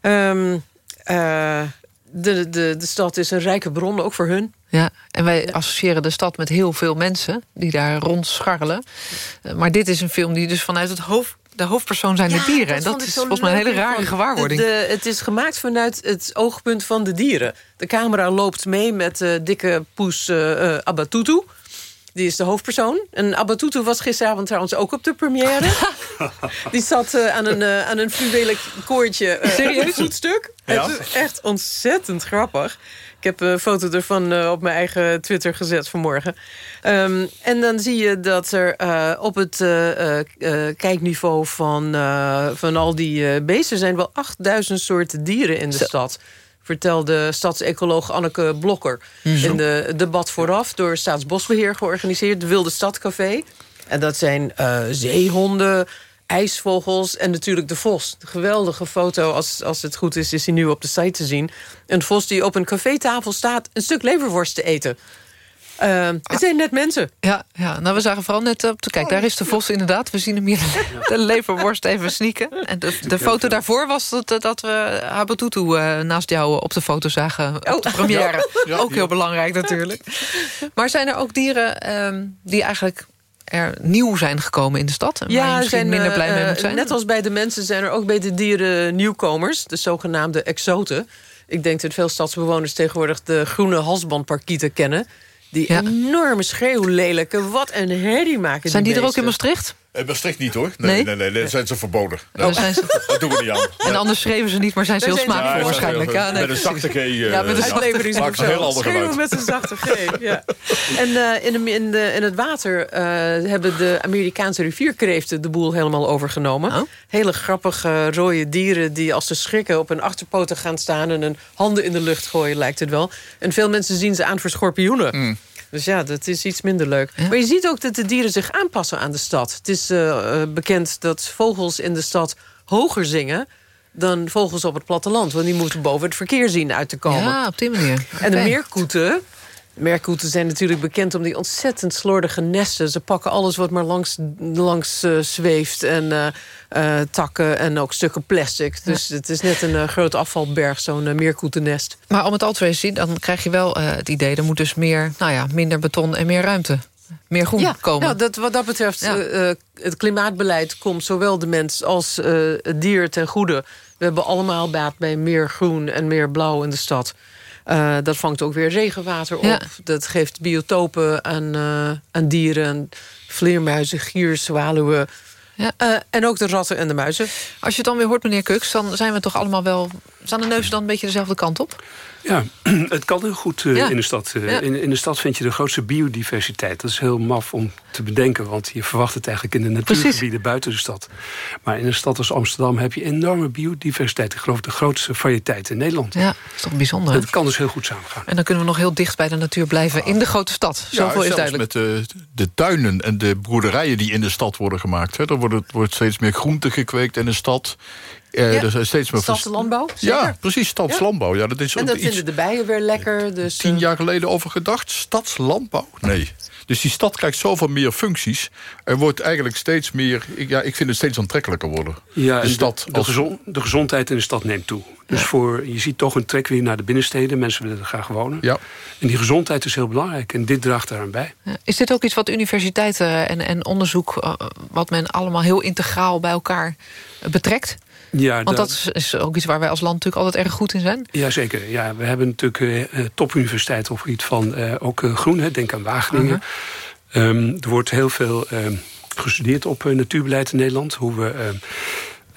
Ehm, eh, de, de, de stad is een rijke bron, ook voor hun. Ja, en wij associëren de stad met heel veel mensen... die daar rondscharrelen. Eh, Maar dit is een film die dus vanuit het hoofd... de hoofdpersoon zijn de dieren. En dat is volgens mij een hele rare gewaarwording. De, het is gemaakt vanuit het oogpunt van de dieren. De camera loopt mee met de dikke poes eh eh, Abatutu. Die is de hoofdpersoon. En Abatutu was gisteravond trouwens ook op de première. Die zat eh, aan een, eh, aan een fluwelen koordje eh, Serieus? voetstuk. Ja? Het is echt ontzettend grappig. Ik heb een foto ervan op mijn eigen Twitter gezet vanmorgen. Ehm, en dan zie je dat er eh, op het eh, eh, eh, kijkniveau van, eh, van al die beesten... zijn wel 8000 soorten dieren in de stad. Vertelde stadsecoloog Anneke Blokker. In de debat vooraf door Staatsbosbeheer georganiseerd. De Wilde Stadcafé. En dat zijn eh, zeehonden, ijsvogels en natuurlijk de vos. De geweldige foto, als, als het goed is, is hij nu op de site te zien. Een vos die op een cafétafel staat een stuk leverworst te eten. Eh, het zijn net mensen. Ja, ja, nou we zagen vooral net op de kijk, daar is de vos inderdaad. We zien hem hier de leverworst even sneaken. En de, de foto daarvoor was dat, dat we Habatutu eh, naast jou op de foto zagen op de première. Ja. ook heel belangrijk natuurlijk. Maar zijn er ook dieren ehm, die eigenlijk er nieuw zijn gekomen in de stad? En waar je misschien minder eh, blij mee eh, moet zijn? Net als bij de mensen zijn er ook bij de dieren nieuwkomers. De zogenaamde exoten. Ik denk dat veel stadsbewoners tegenwoordig de groene halsbandparkieten kennen. Die enorme schreeuwlelijke, wat een herrie maken Zijn die er ook in Maastricht? Eh, Maastricht niet hoor. Nee, Nee? nee, nee, nee, dat zijn ze verboden. Oh, zijn ze- Dat doen we niet aan. En anders schreven ze niet, maar zijn ze heel Ja, waarschijnlijk. Ja, nee, met een zachte G, eh, Ja, met een ja. aflevering Maakt een heel ander Schreeuwen geluid. met een zachte G, ja. En eh, in, de, in, de, in het water eh, hebben de Amerikaanse rivierkreeften de boel helemaal overgenomen. Hele grappige rode dieren die als ze schrikken op hun achterpoten gaan staan... en hun handen in de lucht gooien, lijkt het wel. En veel mensen zien ze aan voor schorpioenen. Dus ja, dat is iets minder leuk. Maar je ziet ook dat de dieren zich aanpassen aan de stad. Het is eh, eh, bekend dat vogels in de stad hoger zingen dan vogels op het platteland. Want die moeten boven het verkeer zien uit te komen. Ja, op die manier. En de meerkoeten Merkkoeten zijn natuurlijk bekend om die ontzettend slordige nesten. Ze pakken alles wat maar langs, langs uh, zweeft. En uh, uh, takken en ook stukken plastic. Dus het is net een grote afvalberg, zo'n meerkoetennest. Maar om het al te zien, dan krijg je wel het idee... er moet dus meer, nou ja, minder beton en meer ruimte meer groen ja, komen. Ja, dat, wat dat betreft, ja. uh, het klimaatbeleid komt zowel de mens als uh, het dier ten goede. We hebben allemaal baat bij meer groen en meer blauw in de stad. Uh, dat vangt ook weer regenwater op. Ja. Dat geeft biotopen aan, aan dieren, vleermuizen, giers, zwaluwen... Ja. Uh, en ook de ratten en de muizen. Als je het dan weer hoort, meneer Kuks... dan zijn we toch allemaal wel... staan de neuzen dan een beetje dezelfde kant op? Ja, het kan heel goed uh, ja. in de stad. Uh, ja. in, in, de stad vind je de grootste biodiversiteit. Dat is heel maf om te bedenken, want je verwacht het eigenlijk in de natuurgebieden Precies. buiten de stad. Maar in een stad als Amsterdam heb je enorme biodiversiteit. Ik geloof de grootste variëteit in Nederland. Ja, dat is toch bijzonder. Het kan dus heel goed samengaan. En dan kunnen we nog heel dicht bij de natuur blijven in de grote stad. Zoveel ja, is duidelijk. met de, de tuinen en de boerderijen die in de stad worden gemaakt. Hè. Er wordt, wordt steeds meer groente gekweekt in de stad. Uh, ja, er steeds meer stadslandbouw? Ja, precies, stadslandbouw. Ja, dat is en dat iets, vinden de bijen weer lekker. Dus, tien jaar geleden over gedacht, stadslandbouw? Nee. Dus die stad krijgt zoveel meer functies. Er wordt eigenlijk steeds meer... Ja, ik vind het steeds aantrekkelijker worden. Ja, de, stad de, als... de, gezond, de gezondheid in de stad neemt toe. Dus ja. voor, je ziet toch een trek weer naar de binnensteden. Mensen willen er graag wonen. Ja. En die gezondheid is heel belangrijk. En dit draagt daaraan bij. Ja. Is dit ook iets wat universiteiten en, en onderzoek... Wat men allemaal heel integraal bij elkaar betrekt? Ja, Want dat is ook iets waar wij als land natuurlijk altijd erg goed in zijn. Jazeker. Ja, we hebben natuurlijk uh, topuniversiteiten op het gebied van uh, ook groen. Hè, denk aan Wageningen. -huh. um, er wordt heel veel um, gestudeerd op natuurbeleid in Nederland. Hoe we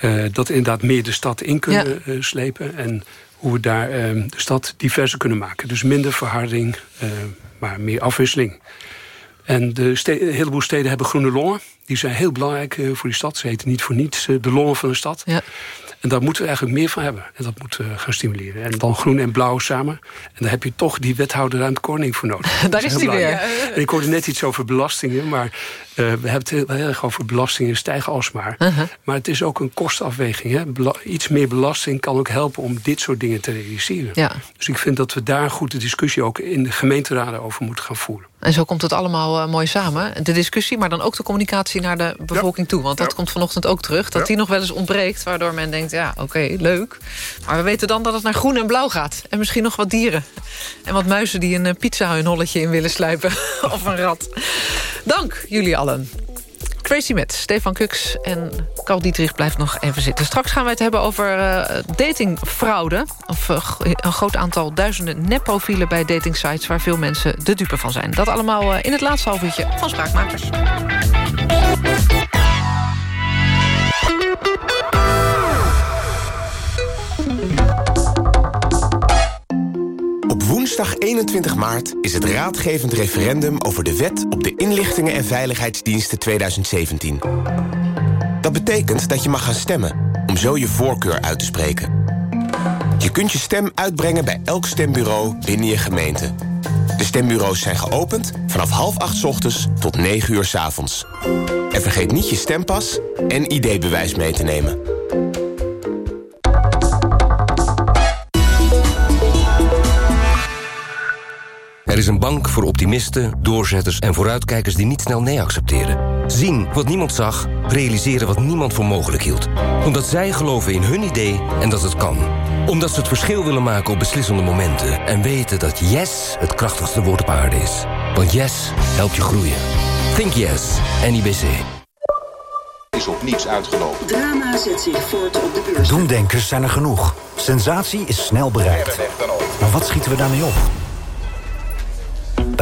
um, dat inderdaad meer de stad in kunnen ja. slepen. En hoe we daar de stad diverser kunnen maken. Dus minder verharding, maar meer afwisseling. En de een heleboel steden hebben groene longen. Die zijn heel belangrijk uh, voor die stad. Ze heten niet voor niets uh, de longen van de stad. Ja. En daar moeten we eigenlijk meer van hebben. En dat moeten we gaan stimuleren. En dan groen en blauw samen. En daar heb je toch die wethouder Ruimte Koning voor nodig. daar is hij weer. En ik hoorde net iets over belastingen. Maar uh, we hebben het heel, erg over belastingen stijgen alsmaar. Uh -huh. Maar het is ook een kostenafweging. Hè? Bela iets meer belasting kan ook helpen om dit soort dingen te realiseren. Ja. Dus ik vind dat we daar goed de discussie ook in de gemeenteraden over moeten gaan voeren. En zo komt het allemaal uh, mooi samen. De discussie, maar dan ook de communicatie naar de bevolking ja. toe. Want dat ja. komt vanochtend ook terug. Dat ja. die nog wel eens ontbreekt. Waardoor men denkt, ja, oké, okay, leuk. Maar we weten dan dat het naar groen en blauw gaat. En misschien nog wat dieren. En wat muizen die een pizza hun holletje in willen sluipen. of een rat. Dank jullie allen. Tracy Met, Stefan Kuks en Carl Dietrich blijft nog even zitten. Straks gaan wij het hebben over uh, datingfraude. Of uh, een groot aantal duizenden nepprofielen bij datingsites... waar veel mensen de dupe van zijn. Dat allemaal uh, in het laatste half van Spraakmakers. Woensdag 21 maart is het raadgevend referendum over de wet op de inlichtingen en veiligheidsdiensten 2017. Dat betekent dat je mag gaan stemmen, om zo je voorkeur uit te spreken. Je kunt je stem uitbrengen bij elk stembureau binnen je gemeente. De stembureaus zijn geopend vanaf half acht ochtends tot 9 uur 's avonds. En vergeet niet je stempas en ID-bewijs mee te nemen. Er is een bank voor optimisten, doorzetters en vooruitkijkers die niet snel nee accepteren. Zien wat niemand zag, realiseren wat niemand voor mogelijk hield. Omdat zij geloven in hun idee en dat het kan. Omdat ze het verschil willen maken op beslissende momenten. En weten dat yes het krachtigste woord op aarde is. Want yes helpt je groeien. Think yes, NIBC. Is op niets uitgelopen. Drama zet zich voort op de beurs. Doemdenkers zijn er genoeg. Sensatie is snel bereikt. Maar wat schieten we daarmee op?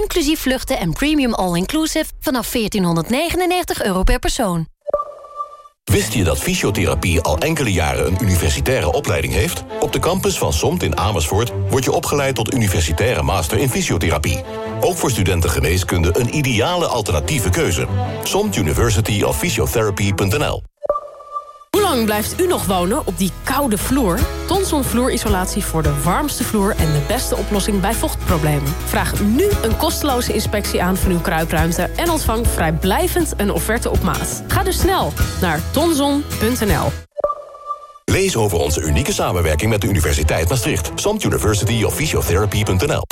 Inclusief vluchten en premium all-inclusive vanaf 1499 euro per persoon. Wist je dat fysiotherapie al enkele jaren een universitaire opleiding heeft? Op de campus van SOMT in Amersfoort word je opgeleid tot universitaire master in fysiotherapie. Ook voor studenten geneeskunde een ideale alternatieve keuze. SOMT University of Hoe lang blijft u nog wonen op die koude vloer? Tonson vloerisolatie voor de warmste vloer en de beste oplossing bij vochtproblemen. Vraag nu een kosteloze inspectie aan van uw kruipruimte... en ontvang vrijblijvend een offerte op maat. Ga dus snel naar tonson.nl. Lees over onze unieke samenwerking met de Universiteit Maastricht. SOMT University of Physiotherapy.nl